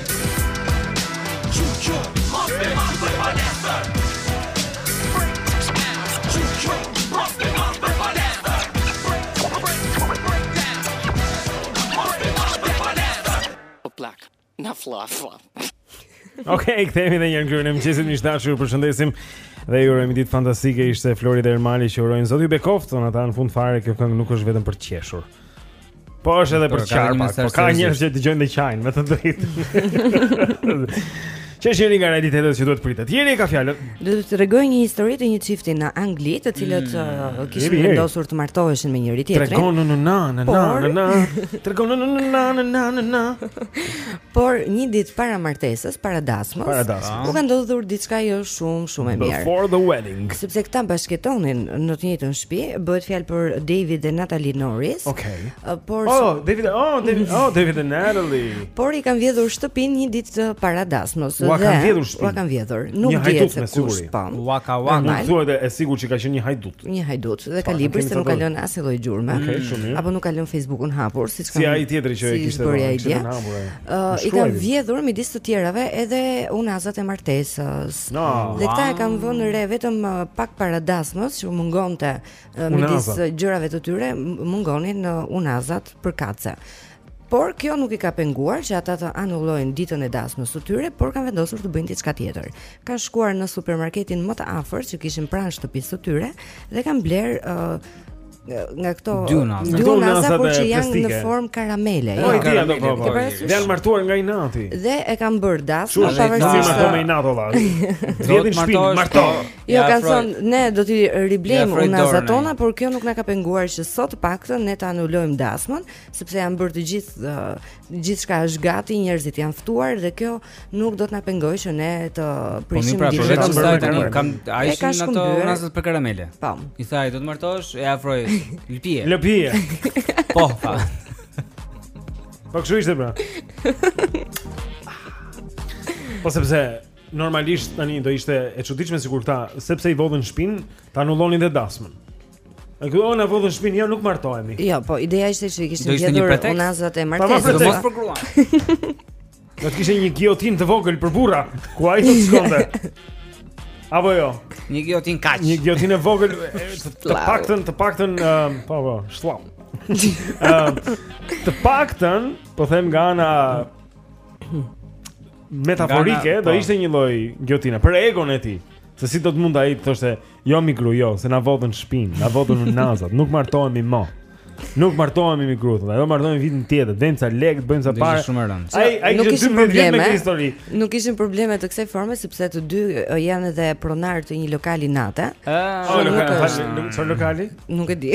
Na fla fla. Okej, kthehemi edhe një herë në klubin e mëngjesit, miq të dashur, ju përshëndesim dhe ju urojmë ditë fantastike. Ishte Florida Ermali që urojnë zoti ju bekoftë, thonë ata në fund fare kjo këngë nuk është vetëm për të qeshur. Po është edhe për të qarë? Po ka njerëz që dëgjojnë dhe qajnë, me të drejtë. Që është një nga realitetet që duhet të pritet. Jeri ka fjalën. Do të tregoj një histori të një çifti në Angli, të cilët mm. uh, kishin vendosur të martoheshin me njëri tjetrin. Tregon në në në në në në. Tregon në në në në në në. Por një ditë para martesës, para dasmës, para dasmës. u ka ndodhur diçka jo shumë shumë e mirë. Before the wedding. Sepse këta bashkëjetonin në të njëjtën shtëpi, bëhet fjalë për David dhe Natalie Norris. Okej. Okay. Por Oh, David, oh, David, oh, David dhe Natalie. Por i kanë vjedhur shtëpinë një ditë para dasmës. Ua kanë vjedhur shtëpinë. Ua kanë vjedhur. Nuk dihet se kush po. Ua ka ua. Nuk thuhet, e sigurt që ka qenë një hajdut. një hajdut dhe kalibri se nuk ka lënë asnjë lloj gjurme. Okay, apo nuk ka lënë Facebookun hapur, siç kanë. Si ai tjetri që e kishte bërë ai që ka lënë hapur. Uh, I kanë vjedhur midis të tjerave edhe unazat e martesës. No, dhe këta wow. e kanë vënë re vetëm pak para dasmës që mungonte uh, midis gjërave të tyre, mungonin uh, unazat përkatëse. Por kjo nuk i ka penguar që ata të anullojnë ditën e dasmës së tyre, por kanë vendosur të bëjnë diçka tjetër. Kanë shkuar në supermarketin më të afërt që kishin pranë shtëpisë së tyre dhe kanë blerë uh, nga këto dy una, dy unaza por që janë në formë karamele. Po, jo, karamele. Po, po, po. Dhe janë martuar nga inati. Dhe e kanë bërë dasmën pavarësisht se me inat, o lla. Vjedhin shpinë, martohu. Jo, kanë thonë, ne do t'i riblejmë unazat tona, por kjo nuk na ka penguar që sot të paktën ne ta anulojmë dasmën sepse janë bërë të gjithë gjithçka është gati, njerëzit janë ftuar dhe kjo nuk do të na pengojë që ne të po, prishim pra, diçka. Po, pra, vetëm se kanë ato unazat prej karamele. Po. I tha, do të martohesh, e afroj lëpije. Lëpije. Po, pra. Po kështu ishte pra. Po sepse normalisht tani do ishte e çuditshme sikur ta, sepse i vodhën shpinë, ta anullonin dhe dasmën. E ku na vodhën shpinë, jo nuk martohemi. Jo, po ideja ishte që i kishin vjedhur unazat e martesës. Po mos për grua. Do të kishte një gijotinë të vogël për burra, ku ai do të shkonte. Apo jo. Një gijotinë kaq. Një gijotinë e vogël të paktën, të paktën, ehm, po po, shllam. Ehm, të paktën, po them nga ana metaforike, do po. ishte një lloj gijotine për egon e tij. Se si do të mund ai të thoshte, Jo mi gru, jo, se na vodhën shpinë, na vodhën unazat, nuk martohemi më. Nuk martohemi mi gru, do martohemi vitin tjetër, vëmë sa lekë, bëjmë sa pare. Është shumë e rëndë. Ai ai nuk kishte probleme me histori. Nuk kishin probleme të kësaj forme sepse të dy janë edhe pronar të një lokali nate. Ah, oh, nuk është. Nuk është lokali? Nuk e di.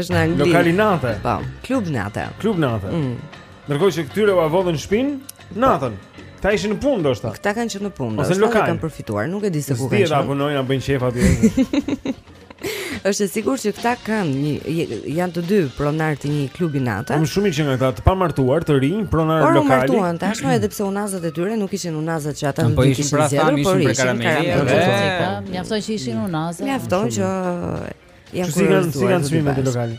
Është në Angli. Lokali nate. Po, klub nate. Klub nate. Mm. Ndërkohë që këtyre ua vodhën shpinë, Natën. Këta ishin në punë ndoshta. Po këta kanë qenë në punë. Ose lokal kanë përfituar, nuk e di se ku kanë. Si ata punojnë a bëjnë qejf aty. Është e sigurt që këta kanë një janë të dy pronar të një klubi nate. Unë shumë që nga këta të pamartuar, të rinj, pronar lokali. Po u martuan tashmë edhe pse unazat e tyre nuk ishin unazat që ata po ishin pra thamë ishin prej karamele. Mjafton që ishin unazat. Mjafton që Ja ku janë si kanë çmime në lokal.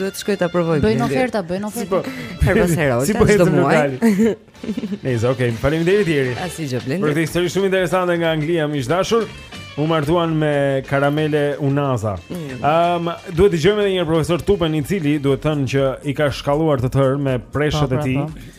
Duhet të shkoj ta provoj. Bëjnë oferta, bëjnë oferta. Po, herë pas here, si po ecën lokal. Nice, okay. Faleminderit Jeri. Asgjë Blendi. Për këtë histori shumë interesante nga Anglia, miq të dashur. U martuan me karamele unaza. Ëm, mm. um, duhet të dëgjojmë edhe një herë profesor Tupen i cili duhet thënë që i ka shkalluar të tërë me preshët po, e pra, tij. Po.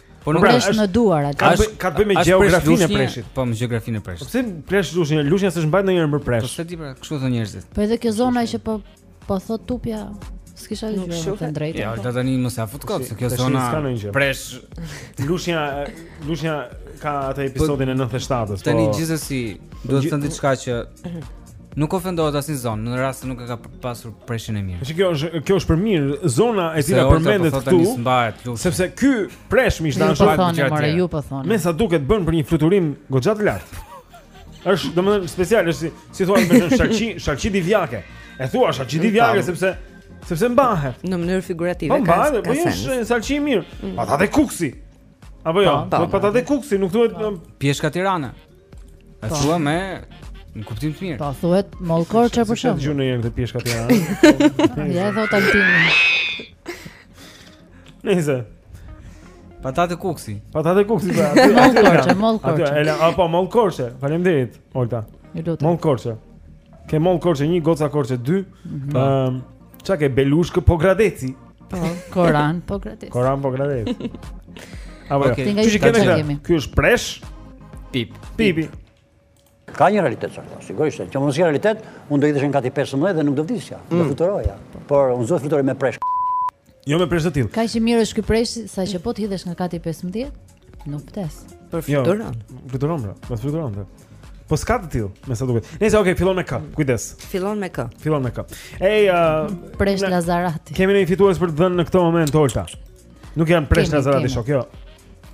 Po nuk pra, është në duar atë. Ka ka të bëjë me gjeografinë e preshit. Po me gjeografinë e preshit. Po pse presh Lushnje, Lushnja s'është mbajtur ndonjëherë për presh. Po s'e di pra, kështu thonë njerëzit. Po edhe kjo zona që po po thotë Tupja s'kisha dëgjuar ndonjëherë. Ja, ata tani mos ia fut kot, se kjo zona presh Lushnja, Lushnja ka atë episodin e 97-s. Po. Tani gjithsesi, duhet thënë diçka që Nuk ofendohet asnjë zonë në rast se nuk e ka pasur preshin e mirë. Tash kjo është kjo është për mirë, zona e cila po përmendet këtu. Sepse ky presh miq të dashur po thonë more ju po thonë. Me sa duket bën për një fluturim goxha të lartë. Është domethënë special, është si si thua me një shalqi, shalqi Divjake. E thua shalqi Divjake sepse sepse mbahet në mënyrë figurative. Po mbahet, po është shalqi i mirë. Mm. Patate Kukësi. Apo jo, po, po patate Kukësi nuk thuhet pjeshka Tirane. A po. thua me në kuptim të mirë. Po thuhet mollë Korçe për shkak. Sa gjunë janë këto pjeshka të tjera? Ja do ta ndihmë. Nëse patate Kukësi. Patate Kukësi pra. Mollë Korçe, mollë Korçe. Atë, ela, apo mollë Korçe. Faleminderit, Olta. Mollë Korçe. Ke mollë Korçe 1, goca Korçe 2. Ëm, mhm. ehm, Ça ke belushkë Pogradeci Po, koran Pogradeci Koran Pogradeci Apo okay. jo, që që kanë këta Ky është presh Pip Pipi Ka një realitet që këta, sigurisht Që në një realitet, unë do hidhesha nga kati 15 dhe nuk do vdisja mm. Do fluturoja Por unë s'do fluturoj me presh Jo me presh të tillë Kaq i mirë është ky presh saqë po të hidhesh nga kati 15 Nuk vdes. Por jo, fluturon. Jo, fluturon pra. Mos fluturon ti. Po s'ka të tillë, me sa duket. Nëse okay, fillon me k. Kujdes. Fillon me k. Fillon me k. Ej, uh, Presh Lazarati. Kemi një fitues për të dhënë në këtë moment Olta. Nuk janë Presh Lazarati shok, jo.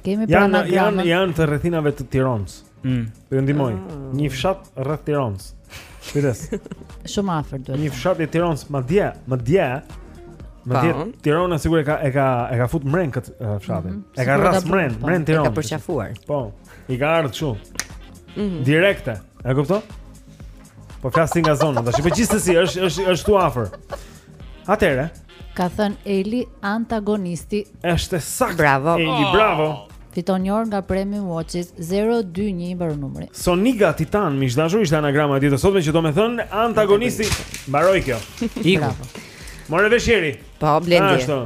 Kemi për anagramën. Janë janë të rrethinave të Tironës. Mm. Ju ndihmoj. Ah. Një fshat rreth Tiranës. Kujdes. Shumë afër duhet. Një fshat i Tiranës, madje, madje. Madje Tirana sigurisht e ka e ka e ka fut mren kët uh, fshatin. Mm -hmm. E ka rras mren, po. mren Tiranën. E ka përqafuar. Po. I ka ardhur kështu. Mm -hmm. Direkte. E kupton? Po flasim nga zona, tash po gjithsesi është është është ktu afër. Atëhere, Ka thën Eli antagonisti. Është saktë. Bravo. Eli, bravo. Oh. Fiton një orë nga Premium Watches 021 pa numri. Soniga Titan, miq të dashur, ishte anagrama e ditës së sotme që do me thënë antagonisti. Mbaroi kjo. Iku. Bravo. More vesh Eri. Po, Blendi. Ashtu.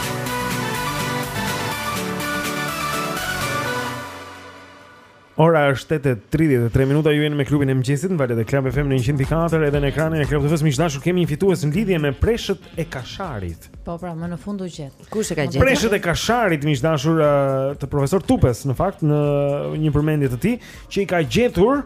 Ora është 8:33 minuta ju jeni me klubin e mëngjesit në valët e Club FM në 104 edhe në ekranin e Club TV-s miq të dashur kemi një fitues në lidhje me Preshët e Kasharit. Po pra, më në fund u gjet. Kush e ka gjetur? Preshët e Kasharit miq të dashur të profesor Tupes në fakt në një përmbledhje të tij që i ka gjetur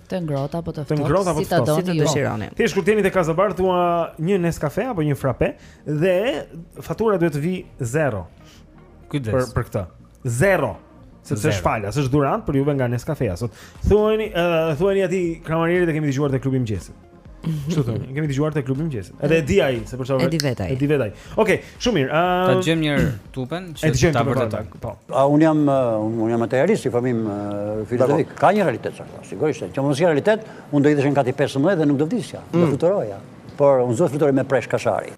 Të ngrohtë apo të ftohtë, si ta doni ju. Thjesht kur jeni te Casa Bar thua një Nescafe apo një frappe dhe fatura duhet të vi zero. Kujdes. Për për këtë. Zero. Sepse është falas, është dhuratë për juve nga Nescafe sot. Thuani, uh, thuani atij kamarierit e kemi dëgjuar te klubi i mëngjesit. Ç'i thoni? Ne kemi dëgjuar te klubi i mëngjesit. Edhe e di ai, se për çfarë. E di vetë ai. E di vetë ai. Okej, okay, shumë mirë. Uh, ta dëgjojmë një Tupen që të ta bëj atak. Po. A un jam un, un jam materialist, formim uh, filozofik. Ka një realitet çfarë? Sigurisht, të mos ketë realitet, un do hidhesha nga kati 15 dhe nuk do vdisja. Do mm. fluturoja. Por un s'do fluturoj me presh Kashari.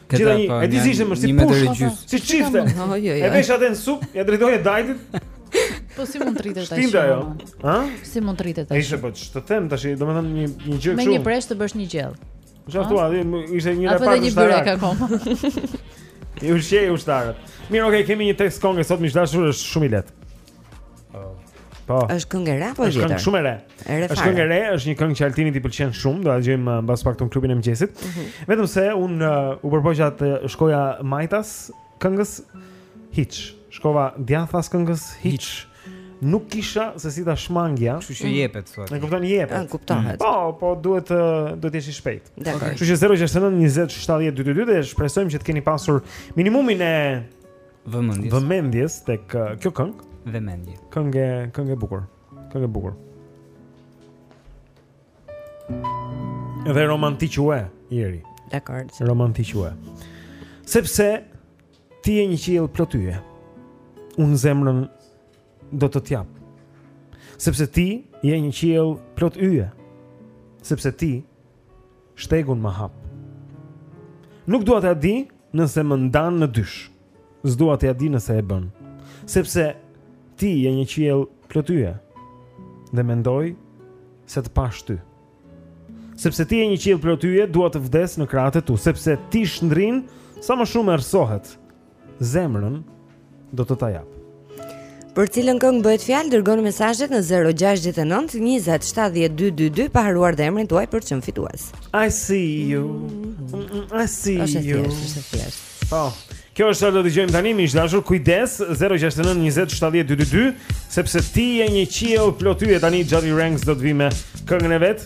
Gjitha një, e di si ishte mërë si pushkë, si qifte jo, jo, jo. E veshte e në sup, e drejtoje e dajtit Po si mund të rritet tash? Shtinda jo. Ha? Si mund të rritet tash? Ishte po të themi tash, domethënë një një gjë kështu. Me një presh të bësh një gjell. Është ashtu, aty ishte një repart. Apo një byrek akoma. Ushqen ushtarët. Mirë, okay, kemi një tekst kënge sot miq të dashur, është shumë i lehtë. Po. Është këngë e re apo e vjetër? Është këngë shumë e re. Është këngë e re, është një këngë që Altinit i pëlqen shumë, do ta dëgjojmë uh, mbas pak në klubin e mëngjesit. Mm -hmm. Vetëm se un uh, u përpoqa të shkoja majtas këngës hiç. Shkova djathas këngës hiç. Nuk kisha se si ta shmangja. Kështu që jepet thotë. E kupton jepet. Ëh, ah, kuptohet. Po, po duhet uh, duhet të jesh i shpejt. Kështu që 069 20 70 222 dhe shpresojmë që të keni pasur minimumin e vëmendjes. Vëmendjes tek kjo këngë. Vëmendje. Këngë, këngë e bukur. Këngë e bukur. Edhe romantique, Eri. Dakord. Romantique. Sepse ti je një qiell plot yje. Un zemrën do të t'jap. Sepse ti je një qiell plot yje. Sepse ti Shtegun më hap. Nuk dua t'ia di nëse më ndan në dysh. S'dua t'ia di nëse e bën. Sepse ti je një qiell plot yje dhe mendoj se të pashë ty. Sepse ti je një qiell plot yje, dua të vdes në krahët e tu, sepse ti shndrin sa më shumë errësohet zemrën do të ta jap. Për cilën këngë bëhet fjalë, dërgoni mesazhet në 069 20 70 222 pa harruar dhe emrin tuaj për të qenë fitues. I see you. I see you. Po. Kjo është çfarë do dëgjojmë tani, miq të dashur, kujdes 069 20 70 222, sepse ti je një qiell plot yje tani Jolly Ranks do të vijë me këngën e vet.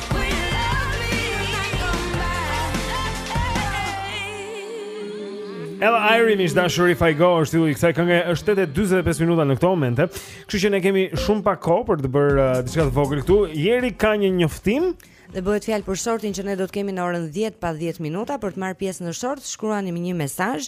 Ella Eyre miq të dashur if I go është titulli i kësaj kënge është 8:45 minuta në këtë moment. Kështu që ne kemi shumë pak kohë për të bërë uh, diçka të vogël këtu. Jeri ka një njoftim. Dhe bëhet fjalë për shortin që ne do të kemi në orën 10 pa 10 minuta për të marrë pjesë në short, shkruani një mesazh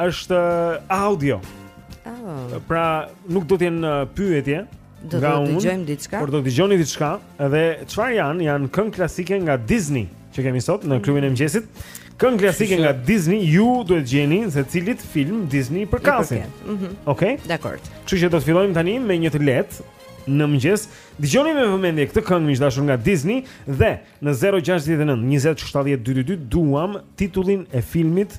Është audio. Oh. Pra nuk do të jenë pyetje. Do të dëgjojmë diçka. Por do të dëgjoni diçka dhe çfarë janë? Janë këngë klasike nga Disney që kemi sot në klubin e mëngjesit. Këngë klasike nga Disney, ju duhet të gjeni se cilit film Disney i përkasin. Mhm. Mm Okej. Okay? Dakor. Kështu që do të fillojmë tani me një të lehtë në mëngjes. Dëgjoni me vëmendje këtë këngë miq të dashur nga Disney dhe në 069 20 70 222 duam titullin e filmit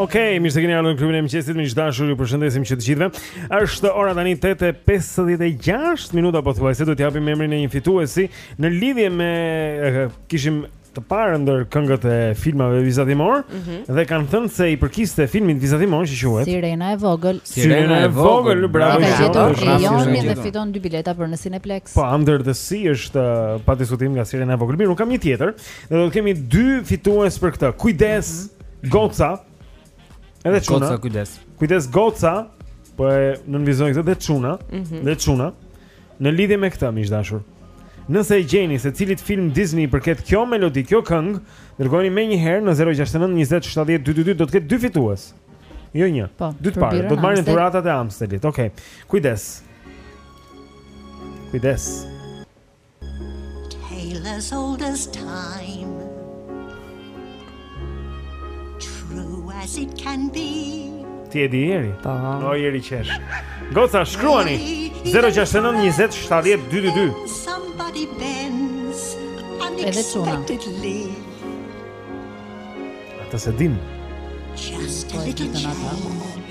Okej, okay, mirë se keni ardhur në klubin e mëngjesit. Miq të dashur, ju përshëndesim që të gjithëve. Është ora tani 8:56 minuta pothuajse do të japim emrin e një fituesi në lidhje me kishim të parë ndër këngët e filmave vizatimor mm -hmm. dhe kanë thënë se i përkiste filmit vizatimor që quhet Sirena e vogël. Sirena e vogël, bravo. E ka gjetur Rioni dhe fiton dy bileta për në Cineplex. Po Under the Sea është uh, pa diskutim nga Sirena e vogël. Mirë, unë kam një tjetër. Ne do të kemi dy fitues për këtë. Kujdes, mm -hmm. Goca. Edhe Çuna. Goca, kujdes. Kujdes Goca. Po e nënvizoj këtë dhe Çuna, mm -hmm. dhe Çuna. Në lidhje me këtë, miq të dashur, nëse e gjeni se cilit film Disney i përket kjo melodi, kjo këngë, dërgojeni menjëherë në 069 20 70 222, do të ketë dy fitues. Jo një. Po, dy të parë, do të marrin dhuratat e Amstelit. Okej. Okay. Kujdes. Kujdes. Tale as old as time. True as it can be. Ti e di Jeri? Po. O Jeri qesh. Goca shkruani 069 20 70 222. Somebody bends unexpectedly. Ata s'e dinë. Just a little change.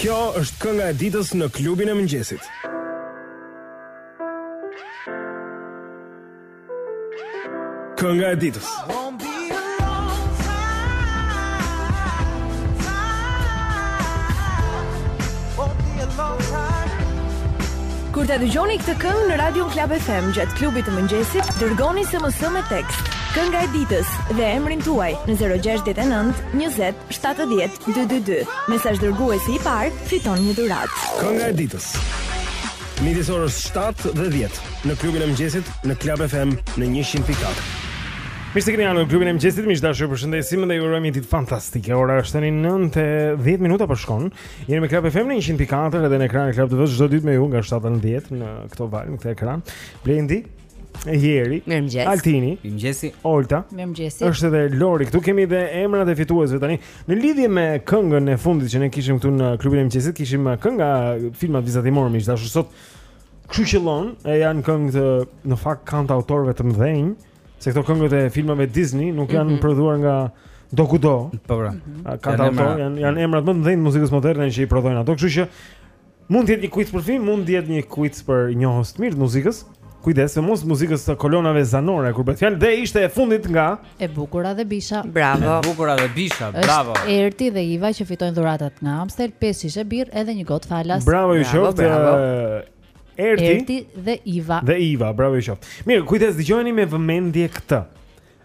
Kjo është kënga e ditës në klubin e mëngjesit. Kënga e ditës. Kur ta dëgjoni këtë këngë në Radio Klab FM gjatë klubit të mëngjesit, dërgoni SMS me tekst Kënga e ditës dhe emrin tuaj në 069 20 shtatëdhjetë, dy, dy, dy, mesazhdërguesi i parë fiton një dhuratë. Kënga e ditës, midis orës shtatë dhe dhjetë, në klubin e mëngjesit, në Club FM, në njëqind pikë katër. Mirë se keni ardhur në klubin e mëngjesit. Miq të dashur, ju përshëndesim dhe ju urojmë një ditë fantastike. Ora është tani 9:10 minuta po shkon. Jemi me Club FM në 100.4 edhe në ekranin e Club TV çdo ditë me ju nga 7 deri në 10 në këto valë, në këtë ekran. Blendi, Jeri, Altini, Mirëmëngjesi, Olta. Mirëmëngjesi. Është edhe Lori. Këtu kemi edhe emrat e fituesve tani. Në lidhje me këngën e fundit që ne kishim këtu në klubin e mëngjesit, kishim uh, kënga uh, filmat vizatimorë, miq të dashur sot. Kështu që lon, e janë këngë të në fakt kanë të autorëve të mëdhenj, se këto këngët e filmave Disney nuk janë mm -hmm. prodhuar nga dokushdo. Po pra. Kanë autorë, janë janë emrat më të mëdhenj të muzikës moderne që i prodhojnë ato, kështu që Mund të jetë një quiz për fëmijë, mund të jetë një quiz për njohës të mirë të muzikës. Kujdes, se mos muzikës të kolonave zanore kur bëhet fjalë dhe ishte e fundit nga E bukura dhe bisha. Bravo. E bukura dhe bisha, bravo. Është Erti dhe Iva që fitojnë dhuratat nga Amstel, 5 shishe birrë edhe një gotë falas. Bravo ju qoftë. eh, Erti, Erti dhe Iva. dhe Iva, bravo ju qoftë. Mirë, kujdes dëgjojeni me vëmendje këtë.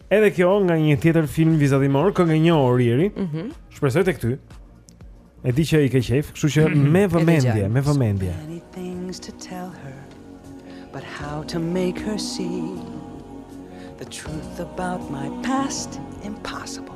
Edhe kjo nga një tjetër film vizatimor, këngë e njohur, Jeri. Mhm. Mm Shpresoj tek ty. E di që i ke qejf, kështu që mhm. me vëmendje, me vëmendje. But how to make her see the truth about my past impossible.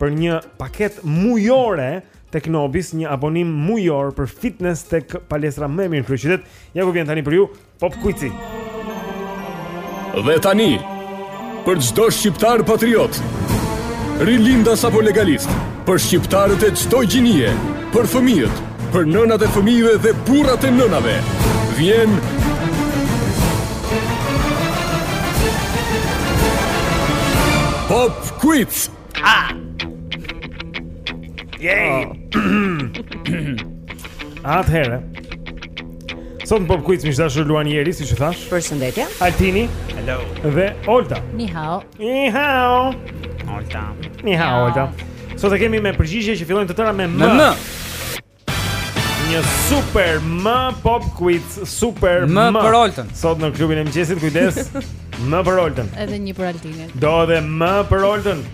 për një paketë mujore tek Nobis, një abonim mujor për fitness tek palestra më e mirë në kryeqytet. Ja ku vjen tani për ju Pop Quizi. Dhe tani për çdo shqiptar patriot, rilindas apo legalist, për shqiptarët e çdo gjinie, për fëmijët, për nënat e fëmijëve dhe burrat e nënave, vjen Pop Kujt? Ha! Yay! Atëherë. Sot në Pop Quiz miq të dashur luan Jeri, siç e thash. Përshëndetje. Altini. Hello. Dhe Olta. Ni hao. Ni hao. Olta. Ni hao, Olta. Sot e kemi me përgjigje që fillojnë të tëra me M. Me M. Një super M pop quiz, super M. M për Oltën. Sot në klubin e mëngjesit, kujdes. M për Oltën. Edhe një për Altinin. Do edhe M për Oltën.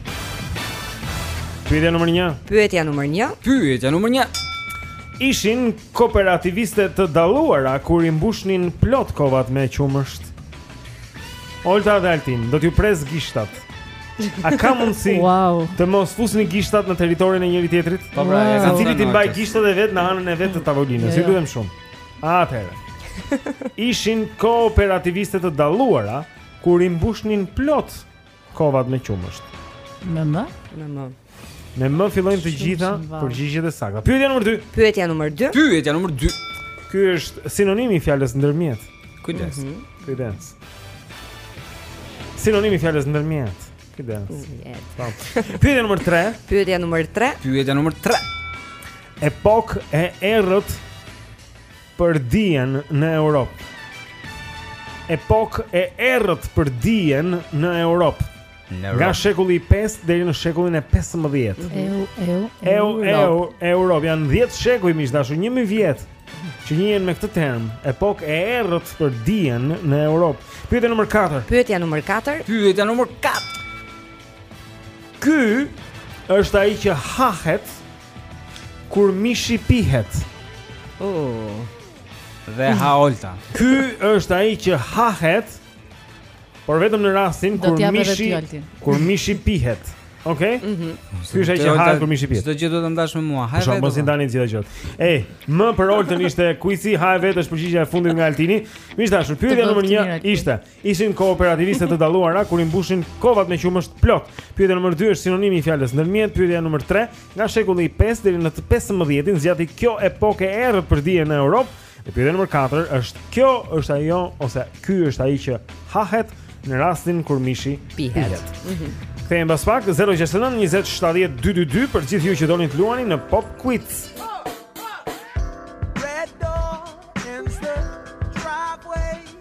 Pyetja numër 1. Pyetja numër 1. Pyetja numër 1. Ishin kooperativiste të dalluara kur i mbushnin plot kovat me qumësht. Olta dhe Altin, do t'ju pres gishtat. A ka mundësi wow. të mos fusni gishtat në territorin e njëri-tjetrit? Po pra, wow. secili t'i mbajë gishtat e vet në anën e vet të tavolinës. Ju jo, jo. lutem shumë. Atëherë. Ishin kooperativiste të dalluara kur i mbushnin plot Kovat me qumësht. Me M? Me M. Me M fillojnë të gjitha përgjigjet e sakta. Pyetja numër 2. Pyetja numër 2. Pyetja numër 2. Ky është sinonimi i fjalës ndërmjet. Kujdes. Mm -hmm. Kujdes. Sinonimi i fjalës ndërmjet. Kujdes. Po. Pyetja numër 3. Pyetja numër 3. Pyetja numër 3. Epokë e errët për dijen në Europë. Epokë e errët për dijen në Europë. Nga shekulli i 5 deri në shekullin e 15. Eu eu eu eu Europë janë 10 shekuj miq të dashur 1000 vjet që njihen me këtë term, epokë e errët për dijen në Europë. Pyetja nr. 4. Pyetja nr. 4. Pyetja nr. 4. Ky është ai që hahet Kur mishi pihet. Oh. Dhe ha Olta. Ky është ai që hahet. Por vetëm në rastin kur mishi kur mishi pihet. Okej. Okay? Mhm. Mm Ky është ai që hahet kur mishi pihet. Çdo gjë do ta ndash me mua. Hajde. Shumë mos i ndani gjithë gjë. Ej, M për Oltën ishte kuici, ha vetë është përgjigja e fundit nga Altini. Miq të dashur, pyetja numër 1 ishte. Ishin kooperativiste të dalluara kur i mbushin kovat me qumësht plot. Pyetja nr. 2 është sinonimi i fjalës ndërmjet. Pyetja nr. 3, nga shekulli i 5 deri në të 15-tin zgjati kjo epokë e errët për dijen në Europë. Dhe pyetja nr. 4 është kjo është ajo ose ky është ai që hahet në rastin kur mishi pihet. Mhm. Kthehemi pas pak 069 20 70 222 për gjithë ju që doni të luani në Pop Quiz.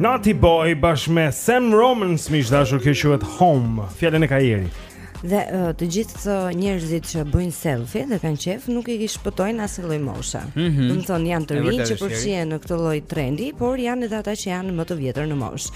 Naughty Boy bashkë me Sam Romans miq të dashur kjo quhet Home, fjalën e ka Jeri. Dhe uh, të gjithë njerëzit që bëjnë selfie dhe kanë qef nuk i shpëtojnë asnjë lloj moshe. Mm -hmm. Do të thotë janë të rinj që përfshihen në këtë lloj trendi, por janë edhe ata që janë më të vjetër në moshë.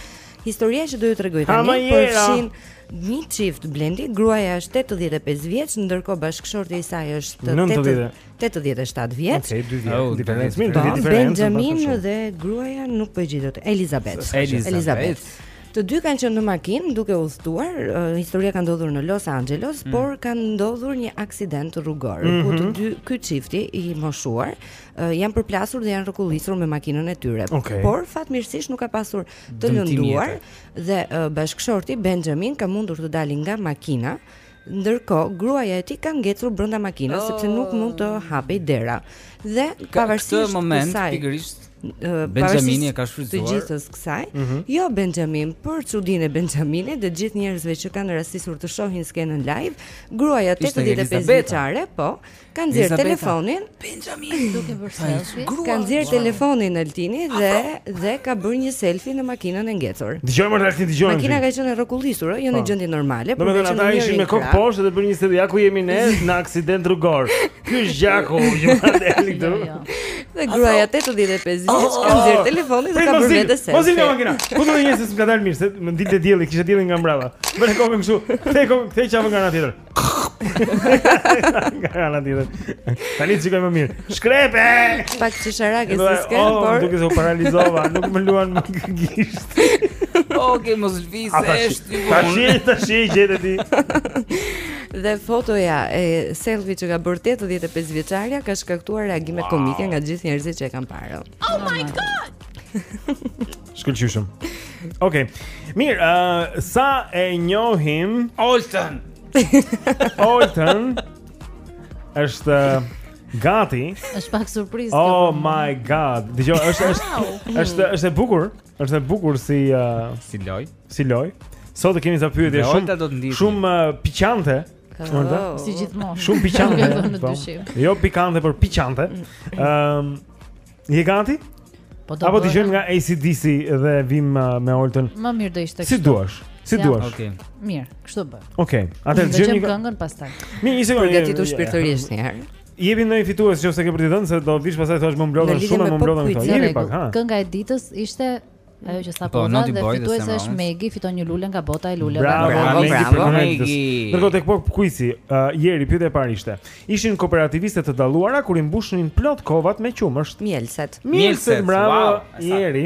Historia që do ju tregoj tani përfshin një çift Blendi, gruaja është 85 vjeç, ndërkohë bashkëshorti i saj është 80. 87 vjeç. Okej, okay, dy vjet. Oh, diferencë mirë, dy vjet diferencë. Benjamin dhe gruaja nuk po gjendet. Elizabeth. Elizabeth. Elizabeth. Të dy kanë qenë në makinë duke udhëtuar. Uh, historia ka ndodhur në Los Angeles, mm. por ka ndodhur një aksident rrugor mm -hmm. ku të mhm. dy ky çifti i moshuar uh, janë përplasur dhe janë rrokullisur me makinën e tyre. Okay. Por fatmirësisht nuk ka pasur të lënduar dhe uh, bashkëshorti Benjamin ka mundur të dalë nga makina Ndërkohë, gruaja e tij ka ngecur brenda makinës oh. sepse nuk mund të hapej dera. Dhe pavarësisht në këtë moment, kësaj, pikërisht Benjamini e ka shfrytëzuar. Të gjithë kësaj. Mm -hmm. Jo Benjamin, për çudinë e Benjaminit dhe gjithë njerëzve që kanë rastisur të shohin skenën live, gruaja 85 vjeçare, po, Ka nxjerrë telefonin Benjamin duke bërë selfie. Ka nxjerrë telefonin Altini dhe dhe ka bërë një selfie në makinën e ngecur. Dëgjojmë Altin, dëgjojmë. Makina ka qenë e rrokullisur, jo në po. gjendje normale, por vetëm ata ishin me kokë poshtë dhe bën një selfie. Ja ku jemi ne në aksident rrugor. Ky është gjaku, ju ka dalë këtu. Jo, jo. Dhe gruaja 85 vjeç oh, ka oh, nxjerrë oh. telefonin dhe ka bërë vetë selfie. Mos ikë makina. Po do të thoshte se s'ka dalë mirë, se më ditë dielli, kishte diellin nga mbrapa. Bëje kokën kështu. Kthej kokën, kthej qafën nga ana tjetër. Nga ana tjetër. Tani shikoj më mirë. Shkrepe. Pak qesharake si s'ke, oh, por duke se u paralizova, nuk më luan më gisht. Ok, mos lëviz, është ti. Tash je, tash je gjetë ti. Dhe fotoja e selfie që ka bërë 85 vjeçarja ka shkaktuar reagime wow. komike nga gjithë njerëzit që e kanë parë. Oh my god. Shkëlqyshëm. Okej. Okay. Mirë, uh, sa e njohim Oltën. Oltën. Është uh, gati. Është pak surprizë. Oh my god. Dëgjo, është është është është e bukur. Është e bukur si uh, si lojë. Si lojë. Sot do kemi ca pyetje shumë shumë uh, piqante. Oh. Si gjithmonë. Shumë piqante. Po. jo pikante, por piqante. Ëm mm. um, Je gati? Po do. Apo dëgjojmë nga ACDC dhe vijmë uh, me Oltën. Më mirë do ishte kështu. Si të duash? Si ja, të duash? Okej. Okay. Mirë, kështu bëj. Okej. Okay. Atëherë dëgjojmë një... këngën pastaj. Mirë një sekondë. Përgatitu shpirtërisht një herë. Jepi ndonjë fitues nëse ke për të dhënë se do vish pastaj thua më mblodhën shumë më mblodhën këto. Jepi pak, ha. Kënga e ditës ishte Ajo që sapo, po dhe fituese është Megi, fiton një lule nga bota e luleve. Bravo, bravo, bravo, bravo Megi. Dëgjo tek pop kuizi, uh, Jeri pyetja e parë ishte. Ishin kooperativiste të dalluara kur i mbushnin plot kovat me qumësht. Mjelëset. Mjelëset, bravo, wow, Jeri.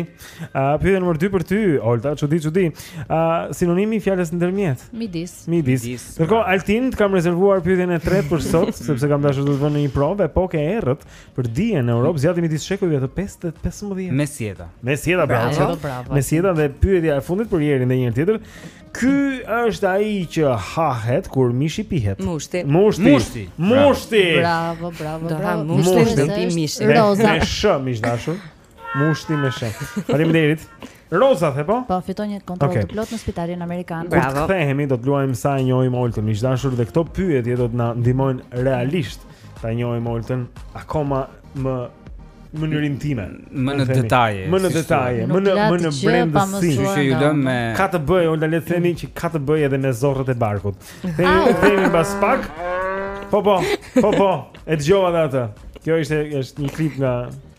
Uh, pyetja nr. 2 për ty, Olta, çudi çudi. Uh, sinonimi i fjalës ndërmjet. Midis. Midis. Midis Dëgjo Altin, të kam rezervuar pyetjen e tretë për sot, sepse kam dashur të vë në një provë, epokë e errët. Për dijen në Europë zgjati midis shekujve të 5 dhe 15. Mesjeta. Mesjeta, bravo. Mesjeta, bravo. Mesjeta dhe pyetja e fundit për Jerin dhe një tjetër. Kush është ai që hahet kur mishi pihet. Mushti. Mushti. Mushti. Mushti. Bravo, bravo, bravo. Mushti dhe ti mishi. Roza. Me sh miq dashur. Mushti me shef. Faleminderit. Roza the po? Po fiton një kontroll okay. të plotë në spitalin amerikan. Bravo. Kur kthehemi do të luajmë sa e njohim Oltën miq dashur dhe këto pyetje do të na ndihmojnë realisht ta njohim Oltën akoma më në mënyrën time. Më në detaje. Më në detaje, më në më në brendësi. Kështu që ju lëm me Ka të bëjë Olta le të themi që ka të bëjë edhe me zorrët e barkut. Kthehemi, kthehemi mbas pak. Po po. Po po. E dëgjova atë. Kjo ishte është një klip nga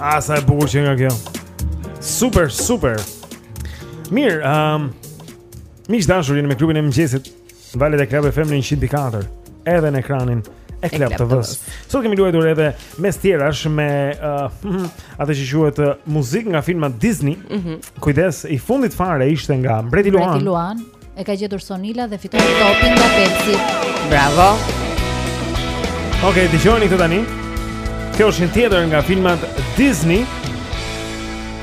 Ah, sa e bukur kënga kjo. Super, super. Mirë, ehm um, Miq dashur, jeni me klubin e mëngjesit. Valët e Club FM 100.4, edhe në ekranin e Club TV-së. Sot kemi luajtur edhe mes tjerash me uh, atë që quhet uh, muzikë nga filmat Disney. Mm -hmm. Kujdes, i fundit fare ishte nga Mbreti Luan. Mbreti Luan e ka gjetur Sonila dhe fiton topin nga Pepsi. Bravo. Okej, okay, dëgjoni këtë tani. Kjo është një tjetër nga filmat Disney.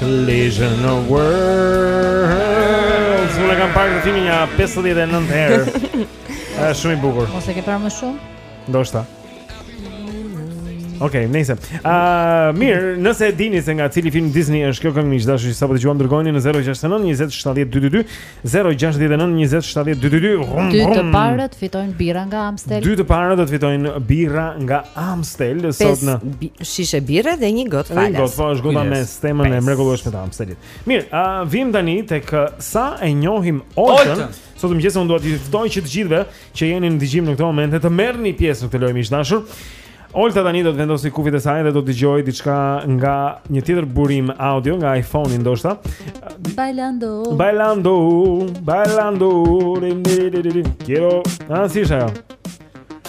Collision of worlds. Unë e kam parë këtë film nja 59 herë. Është shumë i bukur. Mos e ke parë më shumë? Ndoshta. Ok, nëse. Ah, uh, mirë, nëse e dini se nga cili film Disney është kjo këngë miq dashur që sapo dëgjuam dërgojeni në 069 20 70 222. 0 6 9 20 70 2 2 2 Dy të parët fitojnë birra nga Amstel Dy të parët do të fitojnë birra nga Amstel Sot në shishe birre dhe një gotë falas Një gotë falas po, gota me stemën e mrekullueshme të Amstelit Mirë, a, vijmë tani tek sa e njohim Oltën Sot në mëngjes unë dua t'i ftoj që të gjithëve Që jeni në dëgjim në këto momente Të merrni pjesë në këtë lojë miq dashur Olta tani do të vendosi kufit e saj dhe do të dëgjojë diçka nga një tjetër burim audio nga iPhone-i ndoshta. Bailando. Bailando, bailando. Quiero, ah, sí, ya.